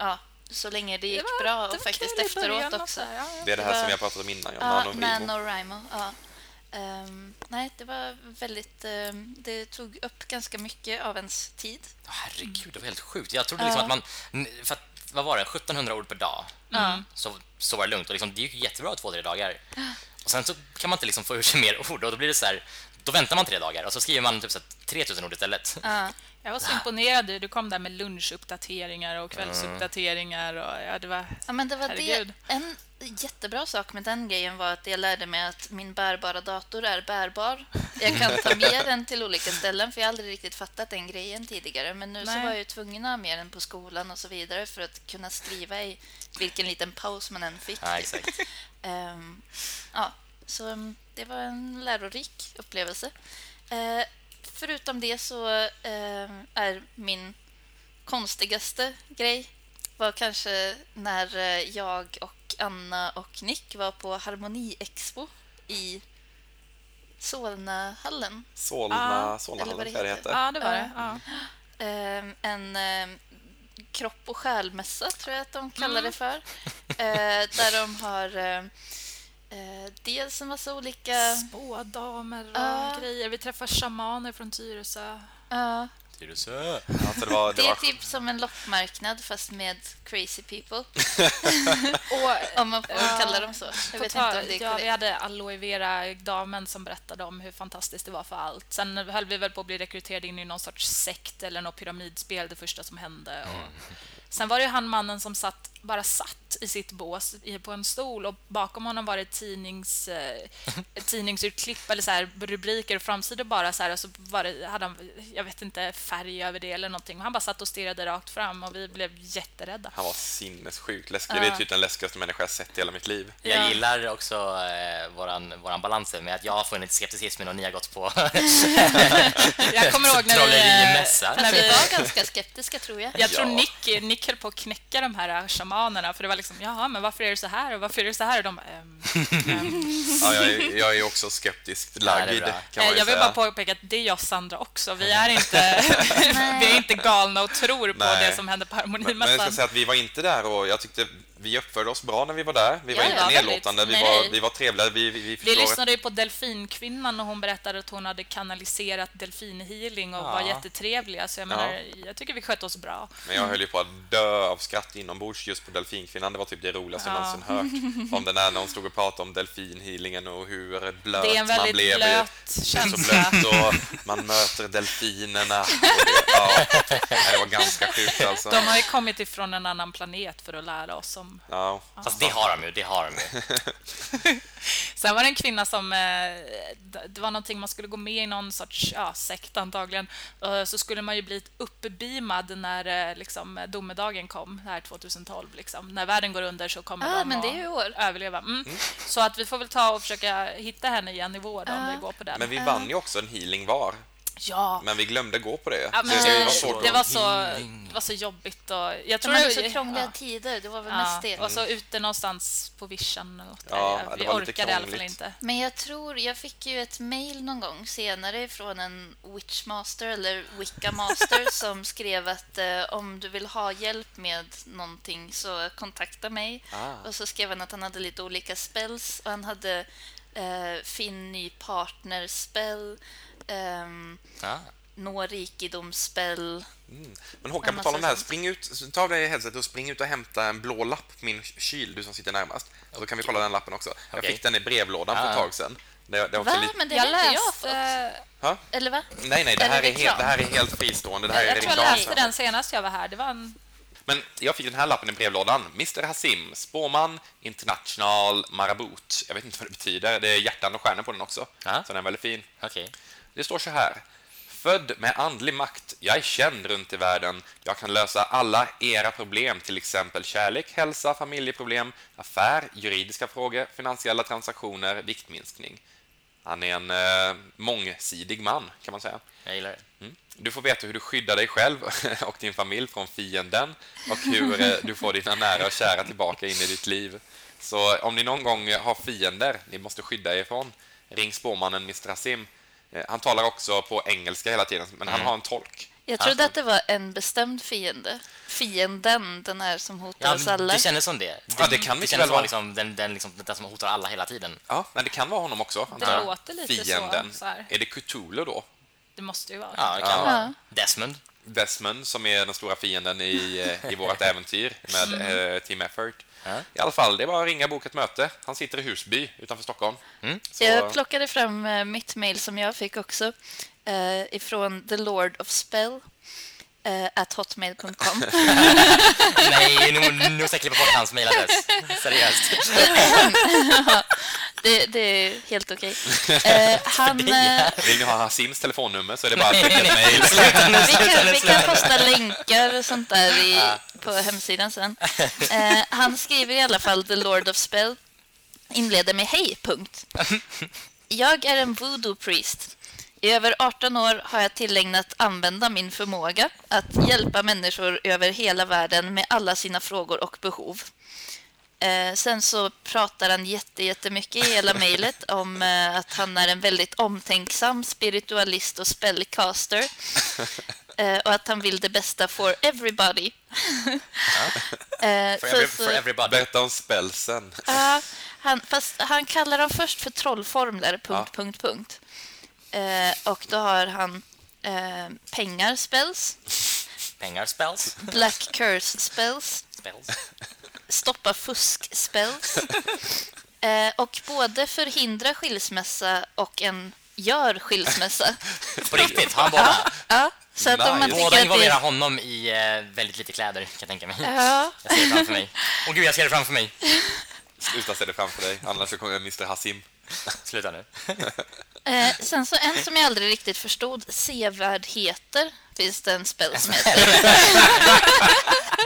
D: ja, så länge det gick
C: var-
D: bra
C: det
D: och faktiskt efteråt också.
C: också, ja.
A: Det är det här
D: Det var-
A: som vi har pratat om innan, ja,
D: Ja,
A: NaNoWriMo.
D: Ja. Ehm, nej, det var väldigt... ehm, det tog upp ganska mycket av ens tid.
B: Herregud, det var helt sjukt. Jag trodde liksom att man... För att, vad var det? 1700 ord per dag. Så, så var det lugnt. Och liksom, det gick jättebra två, tre dagar. Och sen så kan man inte liksom få ur sig mer ord och då blir det så här... Då väntar man tre dagar och så skriver man typ så här 3000 ord istället.
D: Ja.
C: Jag var så imponerad. Du kom där med lunchuppdateringar och kvällsuppdateringar. Och, ja, det var...
D: Ja, men det var
C: Herregud.
D: det. En jättebra sak med den grejen var att jag lärde mig att min bärbara dator är bärbar. Jag kan ta med den till olika ställen, för jag har aldrig riktigt fattat den grejen tidigare. Men nu så
C: Nej.
D: var jag ju tvungen att ha med den på skolan och så vidare för att kunna skriva i vilken liten paus man än fick.
B: Ja, exakt.
D: Ehm, ja, så mm, det var en lärorik upplevelse. Eh, förutom det så eh, är min konstigaste grej var kanske när eh, jag och Anna och Nick var på Harmoni-expo i Solnahallen.
A: Solna,
C: Ja,
A: Solnahallen tror jag det
D: heter.
C: Ja, det var det. Ja.
D: Ehm, en eh, kropp och själmässa, tror jag att de kallar det för. Eh, där de har eh, dels en massa olika...
C: Spådamer och
D: Ja.
C: grejer. Vi träffar shamaner från Tyresö.
D: Ja,
B: Tyresö.
A: Alltså, det var, det
D: det är
A: var,
D: typ som en loppmarknad fast med crazy people.
C: Och
D: Om man får
C: Ja,
D: kalla dem så. Jag vet inte om det är
C: ja, vi hade aloe vera-damen som berättade om hur fantastiskt det var för allt. Sen höll vi väl på att bli rekryterade in i någon sorts sekt eller något pyramidspel, det första som hände. Och sen var det ju han mannen som satt, bara satt i sitt bås i- på en stol och bakom honom var det tidnings, eh, ett tidningsurklipp eller så här, rubriker och framsidor bara så här, och så var det, hade han, jag vet inte, färg över det eller någonting. Och han bara satt och stirrade rakt fram och vi blev jätterädda.
A: han var sinnessjukt läskig. Det är typ den läskigaste människa jag sett i hela mitt liv.
B: Jag
C: Ja.
B: gillar också eh, våran, våran balans med att jag har funnit skepticismen och ni har gått på
C: Jag kommer ihåg när vi...
B: Trollerimässa.
C: när
D: vi
C: vi
D: var ganska skeptiska, tror jag.
C: Jag tror
A: Ja.
C: Nick, Nick höll på att knäcka de här shamanerna för det var liksom, jaha, men varför är det så här och varför är det så här? Och de bara, ehm, ehm.
A: Ja, jag, är, jag är också skeptiskt lagd, ju
C: Jag vill
A: säga.
C: bara påpeka att det är jag och Sandra också. Vi är inte, vi är inte galna och tror på
A: Nej.
C: det som händer på
A: Men, men jag ska
C: Harmonimässan.
A: säga att vi var inte där och jag tyckte vi uppförde oss bra när vi var där. Vi var
C: Ja,
A: inte
C: ja,
A: nedlåtande, vi var, vi var trevliga. Vi, vi, vi
C: lyssnade ju på Delfinkvinnan och hon berättade att hon hade kanaliserat delfinhealing och
A: Ja.
C: var jättetrevliga. Så jag
A: Ja.
C: menar, jag tycker vi skötte oss bra.
A: Men jag höll ju på att dö av skratt inombords just på delfinkvinnan. Det var typ det roligaste
C: Ja.
A: någonsin hört. Om den där när hon stod och pratade om delfinhealingen och hur blöt
C: Det är en
A: man
C: väldigt
A: blev.
C: blöt
A: så
C: känsla.
A: och man möter delfinerna. Det, ja, det var ganska sjukt alltså.
C: De har ju kommit ifrån en annan planet för att lära oss om
A: Ja,
B: Fast det har de ju, det har de ju.
C: Sen var det en kvinna som... Eh, det var någonting man skulle gå med i någon sorts ja, sekt antagligen. Eh, så skulle man ju bli uppbeamad när eh, liksom, domedagen kom, här 2012. Liksom. När världen går under så kommer
D: Ah,
C: de
D: men det är år.
C: överleva. Mm. Så att vi får väl ta och försöka hitta henne igen i vår om
D: Ah.
C: vi går på den.
A: men vi vann ju också en healing var.
C: Ja,
A: Men vi glömde gå på det.
C: ja men
A: det var
C: det,
A: svårt
C: det, var så, det var så jobbigt och... Jag
D: De
C: tror
D: hade
C: det-
D: så krångliga
C: ja.
D: tider, det var väl
C: Ja,
D: mest det.
C: och så ute någonstans på vischan eller något.
A: Ja,
C: Vi orkade i alla fall inte.
D: Men jag tror, jag fick ju ett mail någon gång senare från en Witchmaster eller Wiccamaster som skrev att eh, om du vill ha hjälp med någonting så kontakta mig.
A: Ah.
D: Och så skrev han att han hade lite olika spells och han hade eh, finn ny partner-spell, ehm,
B: Ja.
D: nå rikedom-spell.
A: Men Håkan, på tal om det här, spring ut, ta av dig headset och spring ut och hämta en blå lapp på min kyl, du som sitter närmast. Så kan vi kolla den lappen också. Jag
B: Okej.
A: fick den i brevlådan för ett
B: Ah.
A: tag sedan. Det, det är också
D: Va?
A: lite...
D: Men det
C: Jag
D: har inte jag
C: läste,
D: fått.
A: Ha?
D: Eller va?
A: Nej, nej, det här, är helt, det här är helt fristående. Det här är
C: jag tror jag läste den senast jag var här. Det var en...
A: Men jag fick den här lappen i brevlådan. Mr Hassim, spåman, international marabut. Jag vet inte vad det betyder. Det är hjärtan och stjärnor på den också.
B: Ja.
A: Så den är väldigt fin.
B: Okej.
A: Det står så här. Född med andlig makt, jag är känd runt i världen. Jag kan lösa alla era problem, till exempel kärlek, hälsa, familjeproblem, affär, juridiska frågor, finansiella transaktioner, viktminskning. Han är en eh, mångsidig man, kan man säga.
B: Jag gillar det.
A: Mm. Du får veta hur du skyddar dig själv och din familj från fienden och hur eh, du får dina nära och kära tillbaka in i ditt liv. Så om ni någon gång har fiender ni måste skydda er ifrån, ring spåmannen Mr. Hassim. Eh, Han talar också på engelska hela tiden, men han har en tolk.
D: Jag trodde att det var en bestämd fiende. Fienden, den här som hotar
B: Ja,
D: oss alla.
B: det kändes som det.
A: Ja, det kan
B: det kändes
A: väl
B: som
A: vara.
B: liksom, den, den, liksom, den som hotar alla hela tiden.
A: Ja, men det kan vara honom också.
C: Det låter lite så,
A: Fienden.
C: så här.
A: Är det Cthulhu då?
C: Det måste ju vara.
B: Ja, det kan
A: Ja.
B: vara. Desmond.
A: Desmond som är den stora fienden i, eh, i vårt äventyr med eh, Team Effort. I alla fall, det bara att ringa och boka ett möte. Han sitter i Husby utanför Stockholm. Så,
D: Jag plockade fram eh, mitt mejl som jag fick också eh, ifrån The Lord of Spell eh, at hotmail.com.
B: Nej, nu, nu måste jag klippa bort hans mejladress. Seriöst.
D: Det, det är helt okej. Eh, han, eh,
A: Vill ni ha Hassims telefonnummer så är det bara att skicka ett mejl.
D: vi, kan, vi kan posta länkar och sånt där i, på hemsidan sen. Eh, han skriver i alla fall The Lord of Spell inleder med hej, punkt. Jag är en voodoo priest. I över 18 år har jag tillägnat använda min förmåga att hjälpa människor över hela världen med alla sina frågor och behov. Eh, sen så pratar han jätte, jättemycket i hela mejlet om eh, att han är en väldigt omtänksam spiritualist och spellcaster. Eh, och att han vill det bästa for everybody. Eh,
B: For,
D: så-
B: every,
D: så-
B: for everybody.
A: Berätta om spelsen.
D: Ja, han, fast han kallar dem först för trollformler, punkt,
A: Ja.
D: punkt, punkt. Eh, och då har han eh, pengar spells,
B: Pengar, spells.
D: black curse spells,
B: spells.
D: Stoppa fusk spells. Eh, och både förhindra skilsmässa och en gör skilsmässa.
B: På riktigt, han båda?
D: Ja, så att om man
A: Nice.
D: tycker
B: Båda involverar
D: det...
B: honom i eh, väldigt lite kläder, kan jag tänka mig.
D: Ja,
B: Jag ser det framför mig. Åh gud, jag ser det framför mig.
A: Sluta se det framför dig, annars så kommer Mr Hassim.
B: Sluta nu.
D: eh, sen så en som jag aldrig riktigt förstod, sevärdheter, finns det en spel som heter.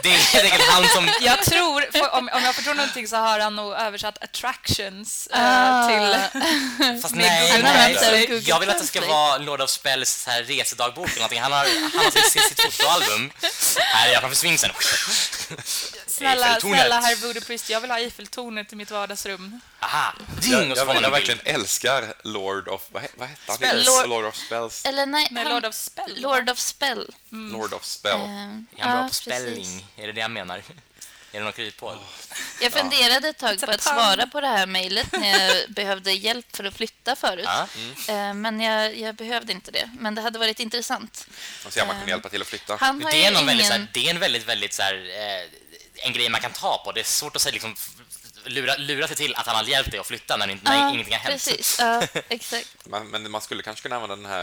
B: Det är helt enkelt han som...
C: Jag tror, om, om jag får tro någonting så har han nog översatt attractions eh,
D: Ah.
C: till...
B: Fast nej, nej.
D: Google
B: Jag vill att det ska vara Lord of Spells här resedagbok eller någonting. Han har, han har sitt, sitt fotoalbum. Här är jag framför swingsen.
C: Snälla, snälla herr Voodoo jag vill ha Eiffeltornet i mitt vardagsrum.
B: Aha,
A: Jag,
B: ding!
A: Jag,
B: man
A: jag
B: en
A: verkligen älskar Lord of... Vad, vad hette han?
B: Spells.
A: Lord, Lord of Spells.
D: Eller nej,
C: Nej,
D: han-
C: Lord of Spell.
D: Lord of Spell.
A: Lord of Spell.
D: Eh,
B: Är han
D: ja,
B: bra på
D: precis.
B: spelling? Är det det han menar? Är det något kryphål?
D: Jag funderade ett tag på att svara på det här mejlet när jag behövde hjälp för att flytta förut.
B: Ja.
D: Eh, Men jag, jag behövde inte det. Men det hade varit intressant.
A: Och se om man kan hjälpa till att flytta.
D: Han har
B: Det är, någon väldigt, så
D: ingen...
B: här, det är en väldigt, väldigt så här, eh, en grej man kan ta på. Det är svårt att säga, liksom, lura, lura sig till att han har hjälpt dig att flytta när, inte, när
D: Ja,
B: ingenting har hänt.
D: Precis, ja, exakt.
A: Man, men man skulle kanske kunna använda den här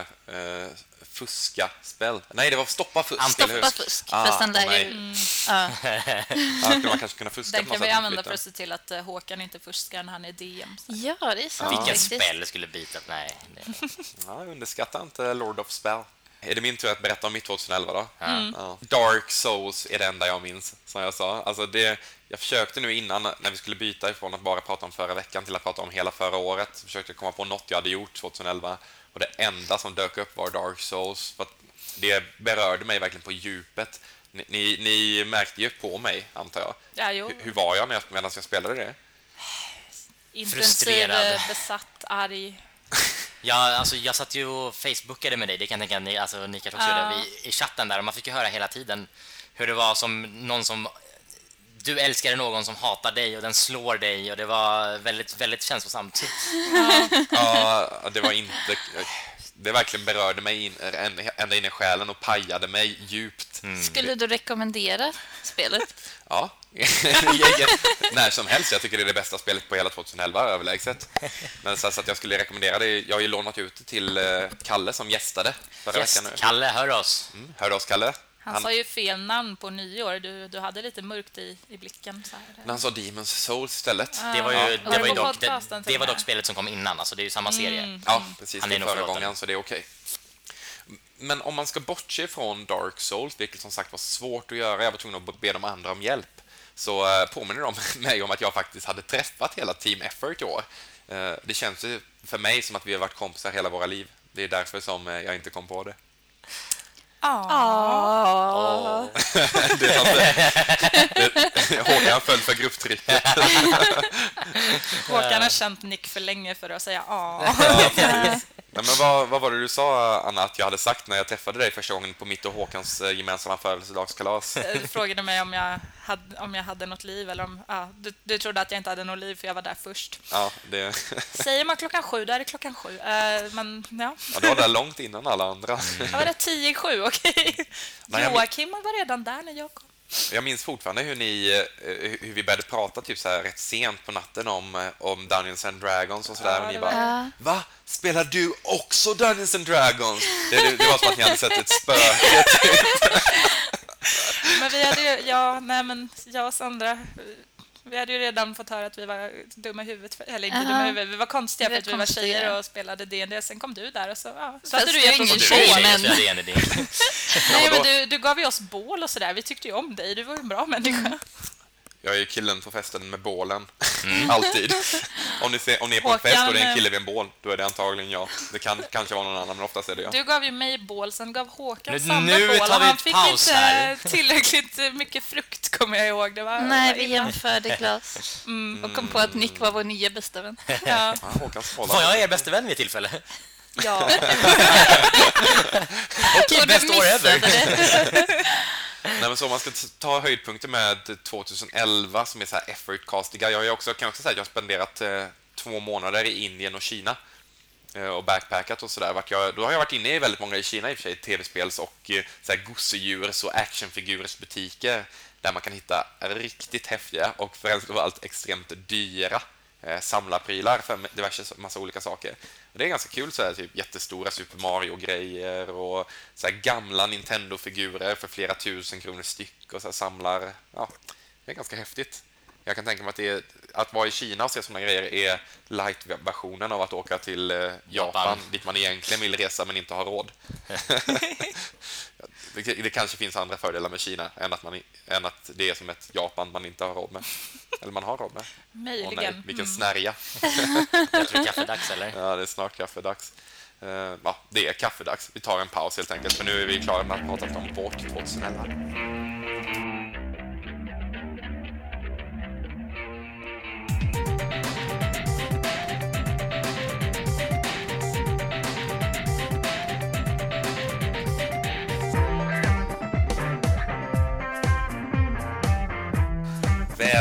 A: eh, fuska-spell. Nej, det var stoppa fusk,
B: Anti-
A: eller hur?
D: Stoppa fusk.
A: Ah,
D: fast han lär
A: nej.
D: ju... Ja.
A: Ja, skulle man kanske kunna fuska
C: Den kan vi använda för att se till att eh, Håkan inte fuskar när han är DM. Så.
D: ja, det är sant
B: Vilken
D: faktiskt.
B: spel skulle bita? Nej. Det,
A: Ja, underskatta inte Lord of Spell. Är det min tur att berätta om mitt 2011 då?
B: Mm.
A: Ja. Dark Souls är det enda jag minns, som jag sa. Alltså det, jag försökte nu innan, när vi skulle byta ifrån att bara prata om förra veckan till att prata om hela förra året, så försökte jag komma på något jag hade gjort 2011 och det enda som dök upp var Dark Souls, för att det berörde mig verkligen på djupet. Ni, ni, ni märkte ju på mig, antar jag.
C: Ja, jo.
A: Hur, hur var jag när jag, medan jag spelade det?
C: Intensiv,
B: Frustrerad.
C: eh, besatt, arg.
B: Ja, alltså, jag satt ju och facebookade med dig, det kan jag tänka att ni, alltså, ni kanske också
C: Ja.
B: gjorde, i, i chatten där, och man fick ju höra hela tiden hur det var som någon som du älskade någon som hatar dig och den slår dig och det var väldigt, väldigt känslosamt.
A: Ja, det var inte... Det verkligen berörde mig in, ända in i själen och pajade mig djupt.
D: Skulle du rekommendera spelet?
A: Ja, när som helst. Jag tycker det är det bästa spelet på hela 2011, överlägset. Men så, att jag skulle rekommendera det. Jag har ju lånat ut det till eh, Kalle som gästade förra
B: Yes,
A: veckan. Nu.
B: Kalle, hör oss.
A: Mm, hörde oss, Kalle?
C: Han,
A: Han,
C: sa ju fel namn på nyår. Du, du hade lite mörkt i, i blicken. Så här.
A: han sa Demon's Souls istället.
B: Det var ju,
A: Ja.
B: det
C: Var
B: ju dock, det, det var dock spelet som kom innan, alltså det är ju samma serie.
A: Ja, precis.
B: Han
A: Det
B: är förlåten.
A: föregångaren, så det är okej. Men om man ska bortse från Dark Souls, vilket som sagt var svårt att göra, jag var tvungen att be de andra om hjälp, så eh, påminner de mig om att jag faktiskt hade träffat hela Team Effort i år. Eh, Det känns ju för mig som att vi har varit kompisar hela våra liv. Det är därför som eh, jag inte kom på det.
D: Ja.
A: det är sant det. Håkan föll för grupptrycket.
C: Håkan har känt Nick för länge för att säga ja.
A: Nej, men vad, vad var det du sa, Anna, att jag hade sagt när jag träffade dig första gången på mitt och Håkans eh, gemensamma födelsedagskalas?
C: Du frågade mig om jag hade, om jag hade något liv eller om... Ja, du, du trodde att jag inte hade något liv för jag var där först.
A: Ja, det,
C: Säger man klockan sju, då är det klockan sju. Eh, men ja,
A: ja, du var där långt innan alla andra.
C: jag var där tio i sju, okej?
A: Jag-
C: Joakim var redan där när jag kom.
A: Jag minns fortfarande hur, ni, eh, hur vi började prata typ så här rätt sent på natten om, eh, om Dungeons and Dragons och sådär.
C: Ja,
A: och ni bara,
C: var-
A: va? Spelar du också Dungeons and Dragons? Det, det, det var som att ni hade sett ett spöke.
C: Men vi hade ju, ja, nej men jag och Sandra, vi hade ju redan fått höra att vi var dumma i huvudet, för, eller inte
D: Aha.
C: dumma i huvudet, vi var konstiga för att vi var tjejer och spelade D&D. Sen kom du där och så, ja, så
D: Fast
C: hade du gett
D: ingen
C: oss
D: tjej, men-.
C: Nej, men du, du gav ju oss bål och sådär. Vi tyckte ju om dig. Du var ju en bra människa.
A: Jag är ju killen på festen med bålen. Alltid. Om ni, ser, om ni är på en
C: Håkan,
A: fest och det är en kille vid en bål, då är det antagligen jag. Det kan kanske vara någon annan, men oftast är det jag.
C: Du gav ju mig bål, sen gav Håkan
B: Nu-
C: Sandra
B: nu
C: bål.
B: tar
C: och
B: vi
C: han fick
B: paus
C: inte
B: här.
C: tillräckligt mycket frukt, kommer jag ihåg. Det var,
D: Nej, vi jämförde glas och kom på att Nick var vår nya bästa vän.
C: Ja.
A: Ja,
B: Var jag er bästa vän vid ett tillfälle?
C: ja.
B: Okej,
D: Och du
B: best år ever!
A: Nej, men så om man ska ta höjdpunkter med 2011 som är så här effortcastiga. Jag har också, kan också säga att jag har spenderat eh, två månader i Indien och Kina eh, och backpackat och sådär. Då har jag varit inne i väldigt många i Kina i och för sig, tv-spels och eh, så här gosedjurs och actionfigurers butiker där man kan hitta riktigt häftiga och främst av allt extremt dyra eh, samlarprylar för diverse massa olika saker. Och det är ganska kul, så här, typ jättestora Super Mario-grejer och så här gamla Nintendo-figurer för flera tusen kronor styck och så här samlar... Ja, det är ganska häftigt. Jag kan tänka mig att, det är, att vara i Kina och se sådana grejer är light-versionen av att åka till eh, Japan,
B: Japan.
A: dit man egentligen vill resa men inte har råd. det, det kanske finns andra fördelar med Kina än att, man, än att det är som ett Japan man inte har råd med. Eller man har råd med. Åh nej,
C: Möjligen.
A: vilken snärja.
B: Jag tror det är kaffedags, eller?
A: Ja, det är snart kaffedags. Uh, ja, det är kaffedags. Vi tar en paus helt enkelt, för nu är vi klara med att prata om vårt 2011.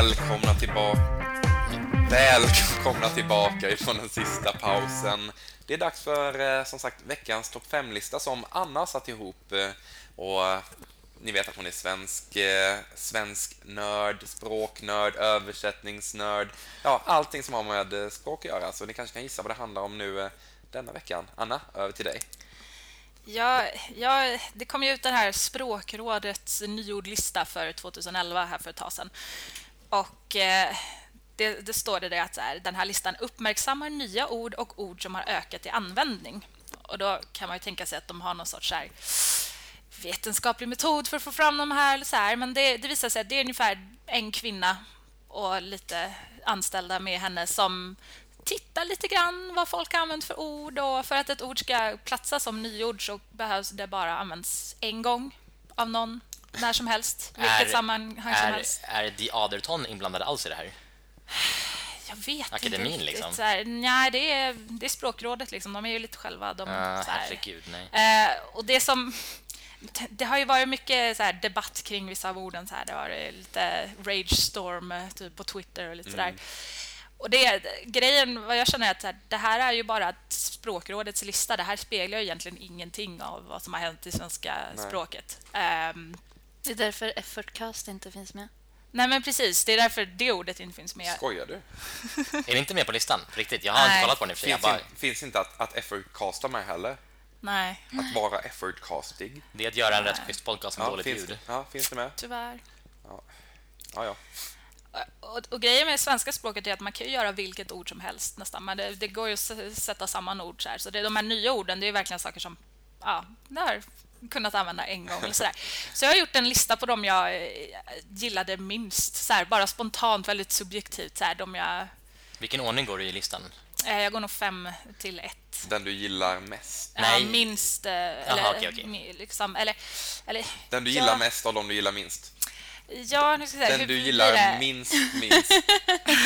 A: Välkomna tillbaka. Välkomna tillbaka ifrån den sista pausen. Det är dags för, eh, som sagt, veckans topp 5-lista som Anna satt ihop. Eh, och eh, ni vet att hon är svensk, svensk nörd, språknörd, översättningsnörd. Ja, allting som har med språk att göra. Så ni kanske kan gissa vad det handlar om nu denna veckan. Anna, över till dig.
C: Ja, ja, det kom ju ut den här Språkrådets nyordlista för 2011 här för ett tag sedan. Och eh, det, det står det där att så här, den här listan uppmärksammar nya ord och ord som har ökat i användning. Och då kan man ju tänka sig att de har någon sorts så här, vetenskaplig metod för att få fram de här. eller Så här men det, det visar sig att det är ungefär en kvinna och lite anställda med henne som tittar lite grann vad folk har använt för ord och för att ett ord ska platsa som nyord så behövs det bara användas en gång av någon när som helst, vilket sammanhang som
B: är,
C: helst.
B: är The Otherton inblandad alls i det här?
C: Jag vet
B: Akademin,
C: inte riktigt.
B: liksom.
C: Så här, nej, det är, det är språkrådet. Liksom. De är ju lite själva. De,
B: Ah,
C: så här.
B: herregud, nej.
C: Eh, och det som... Det har ju varit mycket så här, debatt kring vissa av orden. Så här. Det varit lite rage storm eh, typ, på Twitter och lite sådär. Och det, grejen, vad jag känner är att så här, det här är ju bara språkrådets lista. Det här speglar ju egentligen ingenting av vad som har hänt i svenska
A: Nej.
C: språket. Ehm,
D: Det är därför effortcast inte finns med.
C: nej, men precis. Det är därför det ordet inte finns med.
A: Skojar du?
B: Är det inte med på listan? Riktigt? Jag har inte
C: Nej.
B: kollat på den för
A: Finns,
B: bara,
A: in, finns inte att, att effortcasta med heller.
C: Nej,
A: Att vara effortcastig.
B: det är att göra en rätt schysst podcast med
A: Ja,
B: dåligt
A: finns,
B: ljud.
A: ja, finns det med?
C: tyvärr.
A: Ja, ja.
C: Och, och grejen med svenska språket är att man kan ju göra vilket ord som helst nästan. Men det, det går ju att sätta samman ord så här. Så det, de här nya orden, det är verkligen saker som ja, jag kunnat använda en gång eller så där. Så jag har gjort en lista på de jag eh, gillade minst. Så här, bara spontant, väldigt subjektivt. Så här, de jag,
B: Vilken ordning går du i listan?
C: eh, jag går nog fem till ett.
A: Den du gillar mest.
C: Ja,
B: Nej.
C: minst. eh, Eller,
B: okej, okej.
C: mi- Liksom, eller, eller,
A: Den du
C: ja,
A: gillar mest av de du gillar minst.
C: Ja, nu ska jag säga,
A: Den du gillar
C: det?
A: minst, minst.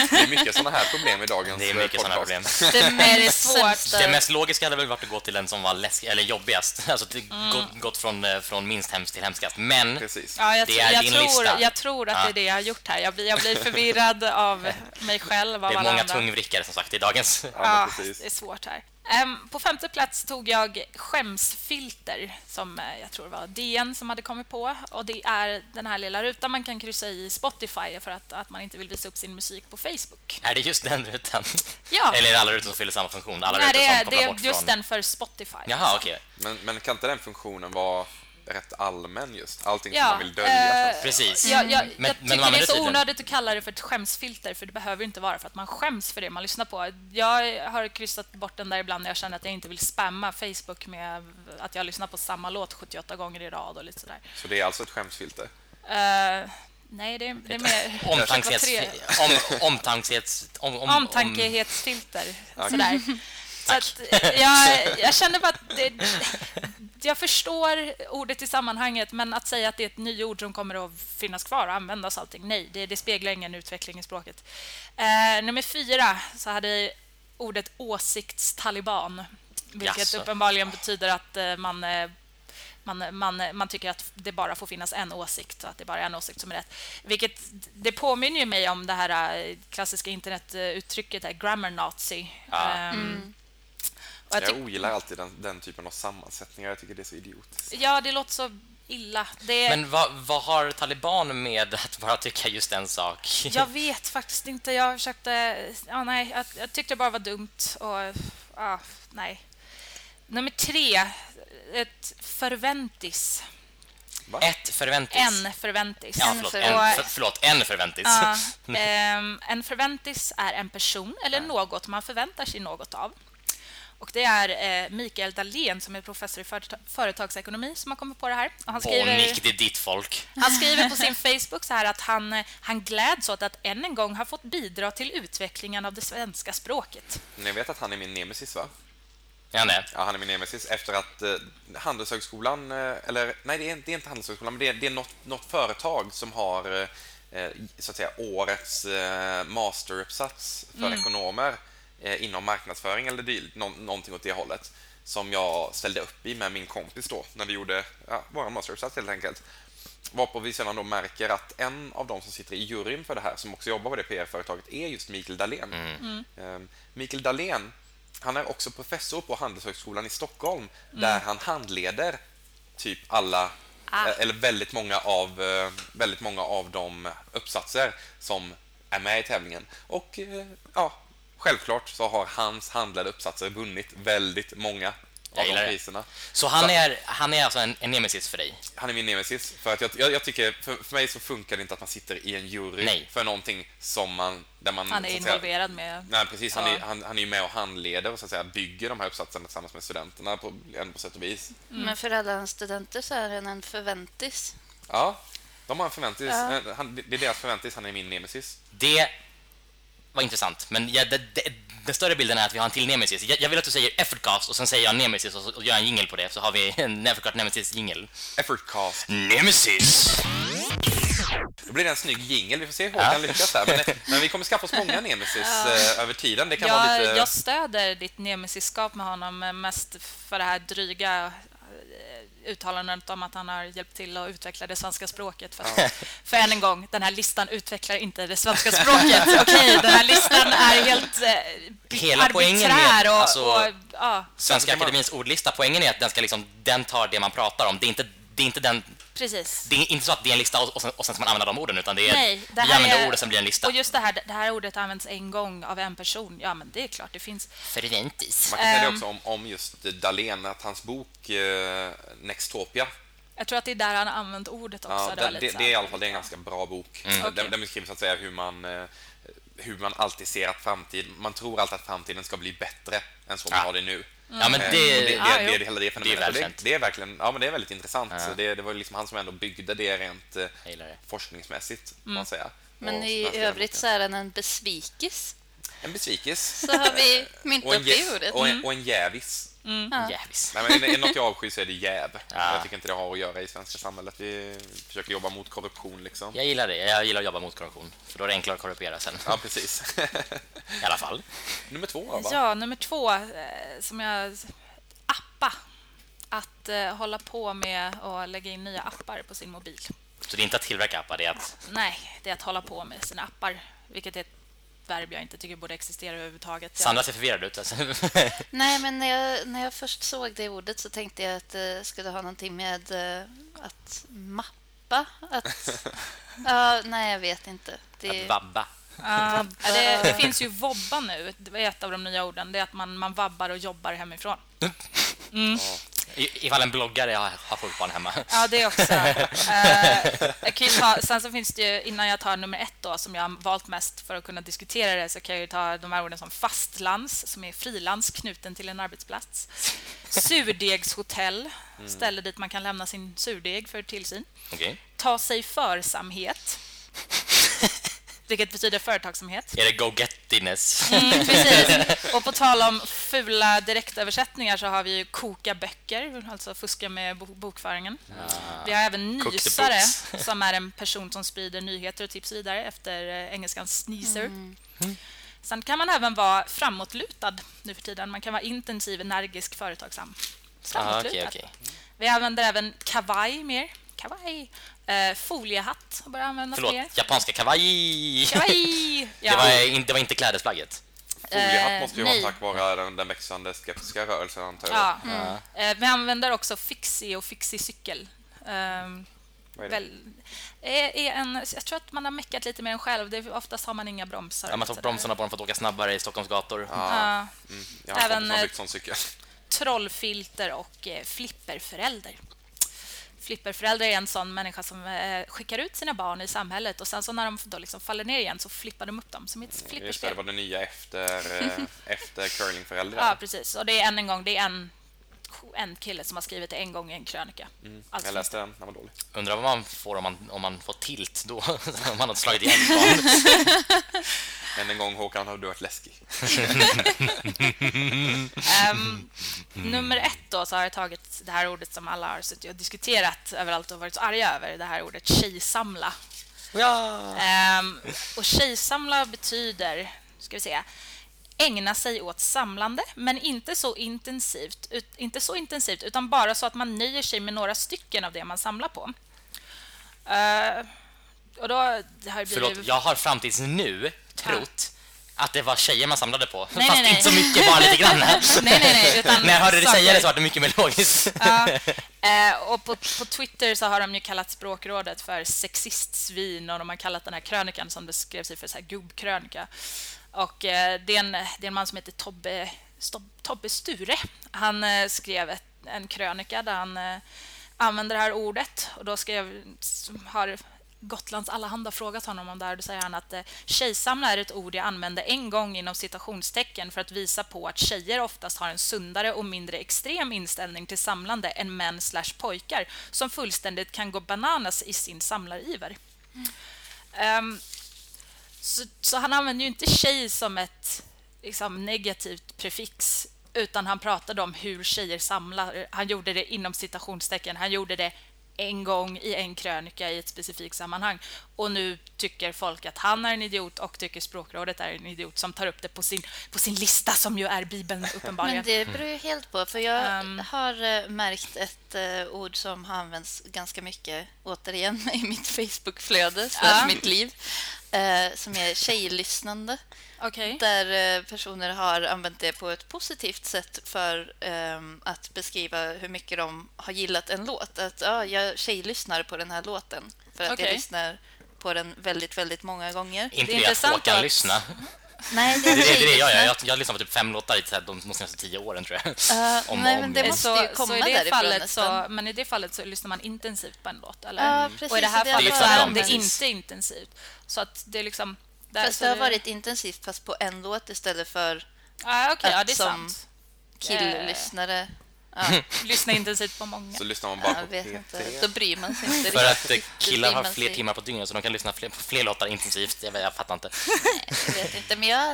A: Det är mycket sådana här problem i dagens
B: Det är mycket sådana problem.
C: Det, är svårt.
B: Det mest logiska hade väl varit att gå till den som var läsk eller jobbigast. Alltså till,
C: Mm.
B: gått, gått från, eh, från minst hemskt till hemskast. Men
A: Precis.
C: Ja, jag,
B: Det är
C: jag,
B: din
C: tror,
B: lista.
C: jag tror att det är det jag har gjort här. Jag blir, jag blir förvirrad av mig själv, av
B: det är många
C: andra.
B: tungvrickare som sagt i dagens.
A: Ja,
C: Ja, det är svårt här. Ehm, på femte plats tog jag skämsfilter som eh, jag tror var DN som hade kommit på. Och Det är den här lilla rutan man kan kryssa i Spotify för att, att man inte vill visa upp sin musik på Facebook.
B: Är det just den rutan?
C: Ja.
B: Eller är det alla rutor som fyller samma funktion? Alla
C: Nej,
B: rutor
C: det
B: som
C: det är
B: bort
C: just
B: från...
C: den för Spotify.
B: Jaha, okej.
A: Men, men kan inte den funktionen vara rätt allmän just? Allting som
C: Ja,
A: man vill dölja.
C: eh,
B: Precis.
C: Jag, jag,
B: Men-
C: jag
B: men
C: tycker
B: man
C: det är så onödigt att kalla det för ett skämsfilter för det behöver ju inte vara för att man skäms för det man lyssnar på. Jag har kryssat bort den där ibland när jag känner att jag inte vill spamma Facebook med att jag lyssnar på samma låt 78 gånger i rad och lite sådär.
A: Så det är alltså ett skämsfilter?
C: Uh, nej, det är, det är mer...
B: Omtanksets... Om. Om, om, om,
C: Omtankehetsfilter. Sådär. Så att jag, jag känner bara att det, jag förstår ordet i sammanhanget men att säga att det är ett nyord som kommer att finnas kvar och användas allting, nej, det, det speglar ingen utveckling i språket. Eh, nummer fyra så hade ordet åsiktstaliban vilket
B: Jaså.
C: uppenbarligen betyder att eh, man eh, man, man, man tycker att det bara får finnas en åsikt och att det bara är en åsikt som är rätt. Vilket, det påminner ju mig om det här eh, klassiska internetuttrycket där, grammar nazi.
B: Ja.
C: Ehm, och jag
A: Jag ogillar alltid den, den typen av sammansättningar. Jag tycker det är så idiotiskt.
C: ja, det låter så illa. Det,
B: Men vad, vad har taliban med att bara tycka just en sak?
C: Jag vet faktiskt inte. Jag försökte... Ja, nej, jag, jag tyckte det bara var dumt. Och, ja, nej. Nummer tre. Ett förväntis.
A: Va?
B: Ett förväntis.
C: En förväntis.
B: Ja, förlåt.
D: för-
B: En, för, förlåt, en förväntis.
C: Ja, ehm, en förväntis är en person eller något man förväntar sig något av. Och Det är eh, Mikael Dahlén som är professor i företa- företagsekonomi som har kommit på det här. Och han, skriver,
B: Nick, det är ditt folk.
C: han skriver på sin Facebook så här att han, eh, han gläds åt att än en gång ha fått bidra till utvecklingen av det svenska språket.
A: Ni vet att han är min nemesis, va?
B: Är han det?
A: Ja, han är min nemesis efter att eh, Handelshögskolan, eh, eller nej, det är, det är inte Handelshögskolan, men det är, det är något, något företag som har eh, så att säga årets eh, masteruppsats för ekonomer eh, inom marknadsföring eller dyl, nå, någonting åt det hållet som jag ställde upp i med min kompis då när vi gjorde ja, vår masteruppsats helt enkelt. Varpå vi sedan då märker att en av de som sitter i juryn för det här, som också jobbar på det PR-företaget, är just Mikael Dahlén. Eh, Mikael Dahlén, han är också professor på Handelshögskolan i Stockholm, där han handleder typ alla,
C: Ah.
A: eh, eller väldigt många av, eh, väldigt många av de uppsatser som är med i tävlingen. Och eh, ja, självklart så har hans handlade uppsatser vunnit väldigt många av de priserna.
B: Så han är, han är alltså en, en nemesis för dig?
A: Han är min nemesis. För att jag, jag, jag tycker, för, för mig så funkar det inte att man sitter i en jury
B: Nej.
A: för någonting som man... Där man
C: Han är
A: så säga-
C: involverad med...
A: Nej, precis. Han
C: Ja.
A: är, han, han är med och handleder och så att säga, bygger de här uppsatserna tillsammans med studenterna på, på sätt och vis.
D: Men för alla studenter så är den en förväntis.
A: Ja, De har en förväntis. eh, Han, det är deras förväntis, han är min nemesis.
B: Det var intressant, men ja, det, det, den större bilden är att vi har en till nemesis. Jag, jag vill att du säger effortcast och sen säger jag nemesis och, och gör en jingle på det, så har vi en effortcast nemesis jingle.
A: Effortcast.
B: Nemesis!
A: Då blir det en snygg jingle. Vi får se hur Håkan lyckas där. Men, men vi kommer skaffa oss många nemesis eh, över tiden. Det kan vara
C: Jag,
A: lite...
C: jag stöder ditt nemesiskap med honom mest för det här dryga uttalandet om att han har hjälpt till att utveckla det svenska språket. För, att, för än en gång, den här listan utvecklar inte det svenska språket. Okej, den här listan är helt eh,
B: Hela poängen med-
C: och,
B: alltså-
C: och ja,
B: Svenska Akademins ordlista, poängen är att den, ska liksom, den tar det man pratar om. Det är inte, det är inte, den,
C: precis.
B: det är inte så att det är en lista och, sen, och sen ska man använda de orden, utan det är
C: Nej, det
B: vi använder
C: är-
B: ord och sen blir det en lista.
C: Och just det här, det här ordet används en gång av en person. Ja, men det är klart, det finns.
B: Förväntis.
A: Man kan säga det
C: Ehm.
A: också om, om just Dahlén, att hans bok eh, Nextopia,
C: Jag tror att det är där han har använt ordet också.
A: ja, det, det,
C: så
A: det
C: här-
A: är i alla fall det är en ganska bra bok. Den,
C: Okej.
A: den beskriver så att säga hur man, eh, hur man alltid ser att framtiden, man tror alltid att framtiden ska bli bättre än så man
B: Ja.
A: har det nu.
B: Ja, men det...
A: det, det, det, det, hela det fenomenet.
B: Det är
A: det, är verkligen, ja men det är väldigt intressant.
B: Ja.
A: Så det, det var liksom han som ändå byggde det rent eh, forskningsmässigt,
C: Mm.
A: man säga.
D: Men
A: Och
D: i övrigt så är den en besvikis.
A: En besvikis.
D: Så har vi
A: Och en,
D: myntat det ordet.
A: och, en, och en jävis.
D: Ja.
B: Jävis.
A: Nej, men är det något jag avskyr så är det jäv.
B: Ja.
A: Jag tycker inte det har att göra i svenska samhället. Vi försöker jobba mot korruption liksom.
B: Jag gillar det. Jag gillar att jobba mot korruption, för då är det enklare att korrumpera sen.
A: Ja, precis.
B: I alla fall.
A: Nummer två, va?
C: Ja, nummer två eh, som jag... Appa. Att eh, hålla på med och lägga in nya appar på sin mobil.
B: Så det är inte att tillverka appar, det är att...
C: Nej, det är att hålla på med sina appar, vilket är ett verb jag inte tycker borde existera överhuvudtaget.
B: Sandra ser förvirrad ut. Alltså.
D: Nej, men när jag, när jag först såg det ordet så tänkte jag att det skulle ha någonting med eh, att mappa. Att, ja, nej, jag vet inte. Det,
B: Att vabba.
C: Ja, det, det finns ju vobba nu, det är ett av de nya orden. Det är att man, man vabbar och jobbar hemifrån.
B: I, ifall en bloggare har, har folk barn hemma.
C: Ja, det också. Ju ta, sen så finns det ju, innan jag tar nummer ett då, som jag har valt mest för att kunna diskutera det, så kan jag ju ta de här orden som fastlands, som är frilans knuten till en arbetsplats. Surdegshotell, ställe dit man kan lämna sin surdeg för tillsyn.
B: Okej.
C: Ta sig församhet, vilket betyder företagsamhet.
B: Är det go-gettiness?
C: Mm, precis. Och på tal om fula direktöversättningar så har vi ju koka böcker, alltså fuska med bo- bokföringen. Vi har även nysare, som är en person som sprider nyheter och tips vidare efter eh, engelskans sneezer. Sen kan man även vara framåtlutad nu för tiden. Man kan vara intensiv, energisk, företagsam.
B: Ah,
C: Framåtlutad.
B: okej, okej.
C: Vi använder även kavaj mer. Kavaj. Eh, foliehatt har börjat användas mer.
B: Förlåt, japanska kavaj!
C: Kavaj! Ja.
B: Det, var in, det var inte klädesplagget.
A: Foliehatt
C: Eh,
A: måste ju vara tack vare den, den växande skeptiska rörelsen, antar jag.
C: Ja. Eh, vi använder också fixie och fixie-cykel. Ehm,
A: Vad är det?
C: väl, är, är en, jag tror att man har meckat lite med den själv. Det är, oftast har man inga bromsar.
B: Ja, man tar bromsarna på den för att åka snabbare i Stockholms gator.
C: Ja,
A: Mm, jag har en
C: Även,
A: har
C: eh,
A: byggt sån cykel.
C: trollfilter och eh, flipperförälder. Flipperförälder är en sån människa som eh, skickar ut sina barn i samhället och sen så när de då liksom faller ner igen så flippar de upp dem som i ett
A: Just det, det
C: flipperspel.
A: var det nya efter, eh, efter curlingföräldrar.
C: Ja, precis. Och det är än en gång, det är en, en kille som har skrivit en gång i en krönika. Alltså,
A: Jag läste den, den var dålig.
B: Undrar vad man får om man, om man får tilt då, om man har slagit ihjäl.
A: Än en gång, Håkan, har du varit läskig?
C: Ehm, nummer ett då så har jag tagit det här ordet som alla har suttit och diskuterat överallt och varit så arga över, det här ordet tjejsamla.
B: Ja.
C: Ehm, och tjejsamla betyder, ska vi se, ägna sig åt samlande, men inte så intensivt, ut, inte så intensivt utan bara så att man nöjer sig med några stycken av det man samlar på. Ehm, och då har det
B: Förlåt,
C: blivit...
B: jag har fram tills nu trott att det var tjejer man samlade på.
C: Nej,
B: Fast
C: nej, nej.
B: inte så mycket, bara lite grann.
C: nej, nej, nej. Utan
B: När jag hörde dig säga det så var det mycket mer logiskt.
C: Ja, eh, och på, på Twitter så har de ju kallat språkrådet för sexistsvin och de har kallat den här krönikan som beskrev sig för så här gubbkrönika. Och eh, det, är en, det är en man som heter Tobbe, Tobbe Sture. Han eh, skrev ett, en krönika där han eh, använder det här ordet och då skrev, har Gotlands Allehanda frågat honom om det här. Då säger han att tjejsamla är ett ord jag använde en gång inom citationstecken för att visa på att tjejer oftast har en sundare och mindre extrem inställning till samlande än män slash pojkar som fullständigt kan gå bananas i sin samlariver. Ehm, så, så han använder ju inte tjej som ett liksom, negativt prefix utan han pratade om hur tjejer samlar. Han gjorde det inom citationstecken. Han gjorde det en gång i en krönika i ett specifikt sammanhang. Och nu tycker folk att han är en idiot och tycker språkrådet är en idiot som tar upp det på sin, på sin lista som ju är Bibeln uppenbarligen.
D: Men det beror ju helt på, för jag
C: Um.
D: har eh, märkt ett eh, ord som har använts ganska mycket, återigen, i mitt Facebook-flöde,
C: Ja.
D: mitt liv, eh, som är tjejlyssnande.
C: Okej.
D: Där eh, personer har använt det på ett positivt sätt för ehm, att beskriva hur mycket de har gillat en låt. Att ja, jag tjejlyssnar på den här låten för att
C: Okej.
D: jag lyssnar på den väldigt, väldigt många gånger.
B: Inte
C: Det är
B: det att
C: intressant att-
B: lyssnar.
D: Nej, det
B: Det
D: är
B: det, det är det jag gör. Jag, jag lyssnar på typ fem låtar i så de senaste tio åren, tror jag.
D: Eh,
B: Om-
D: nej,
B: om
D: men det
B: igen.
D: måste ju
C: Så,
D: komma
C: så i det
D: därifrån
C: fallet så, men i det fallet så lyssnar man intensivt på en låt, eller?
D: Ja, precis.
C: och i det här
D: så
C: fallet
B: är
C: så det
D: använts.
C: inte intensivt. Så att det är liksom... där-
D: Fast det har varit intensivt fast på en låt istället för
C: Ja, okej, ja,
D: att
C: det är
D: som- killlyssnare. Ja,
C: Lyssna intensivt på många.
A: Så lyssnar man bara
D: jag
A: på
D: vet inte.
A: P3.
D: Då bryr man sig inte
B: För att eh, killar har fler
D: sig-
B: timmar på dygnet så de kan lyssna fler, på fler låtar intensivt. Jag, jag fattar inte.
D: Jag vet inte, men jag,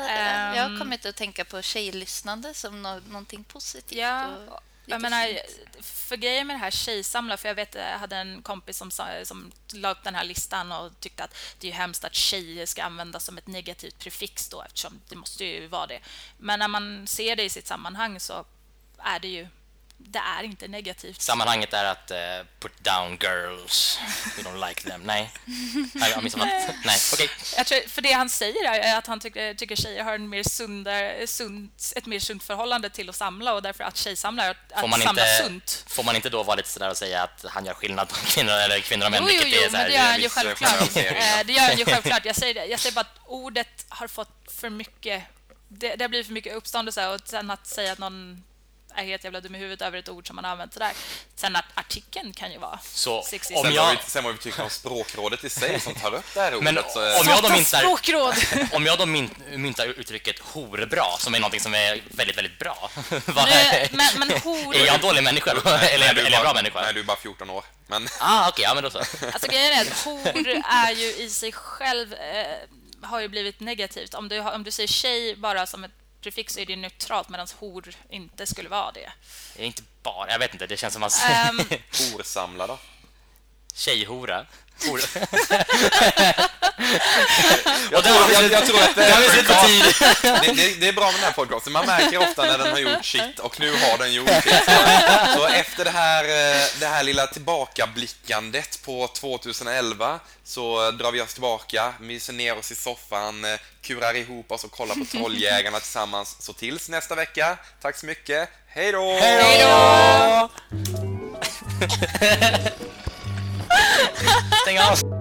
D: jag har
C: Ehm.
D: kommit att tänka på tjejlyssnande som nå- någonting positivt.
C: Ja,
D: och
C: jag menar, för grejen med det här tjejsamla, för jag vet, jag hade en kompis som, sa- som la upp den här listan och tyckte att det är hemskt att tjejer ska användas som ett negativt prefix då, eftersom det måste ju vara det. Men när man ser det i sitt sammanhang så är det ju, det är inte negativt.
B: Sammanhanget är att eh, put down girls. We don't like them. Nej. Jag har missuppfattat. Nej, okej.
C: Tror, för det han säger är att han tycker, tycker tjejer har en mer sundare, sund, ett mer sunt förhållande till att samla och därför att tjejsamla är att,
B: Får man,
C: att samla
B: inte,
C: sunt.
B: får man inte då vara lite sådär och säga att han gör skillnad på kvinnor eller kvinnor och män?
C: Jo, jo, jo, men det gör han ju självklart. Eh, Det gör han ju självklart. Jag säger, det. jag säger bara att ordet har fått för mycket... Det, det blivit för mycket uppståndelse och sen att säga att någon är helt jävla dum i huvudet över ett ord som man har använt sådär. Sen att artikeln kan ju vara
B: Så
C: sexistisk.
B: om
A: Sen,
B: jag-
A: vad vi, sen vad vi tycker om språkrådet i sig som tar upp det här ordet.
B: Men
A: så,
B: om jag då
C: Satan,
B: myntar,
C: språkråd!
B: om jag då mynt, myntar uttrycket horbra, som är någonting som är väldigt, väldigt bra. vad
C: Nu,
B: är,
C: men, men hor...
B: är jag en dålig människa? Eller, jag- eller är jag
A: bara-
B: bra människa?
A: Nej, du är bara 14 år. Men
B: Ah, okej, ja men då så.
C: Alltså grejen är att hor är ju i sig själv eh, har ju blivit negativt. Om du, om du säger tjej bara som ett prefix är det neutralt medan hor inte skulle vara det.
B: Jag är inte bara, jag vet inte, det känns som att
C: Ehm,
A: horsamla då?
B: tjejhora. Hora.
A: Jag tror, jag, jag tror att det,
B: tid.
A: det, det, det är bra med den här podcasten. Man märker ofta när den har gjort shit och nu har den gjort shit. Så, så efter det här, eh, det här lilla tillbakablickandet på 2011 så drar vi oss tillbaka, myser ner oss i soffan, eh, kurar ihop oss och kollar på Trolljägarna tillsammans. Så tills nästa vecka, tack så mycket. Hej då!
B: Stäng av.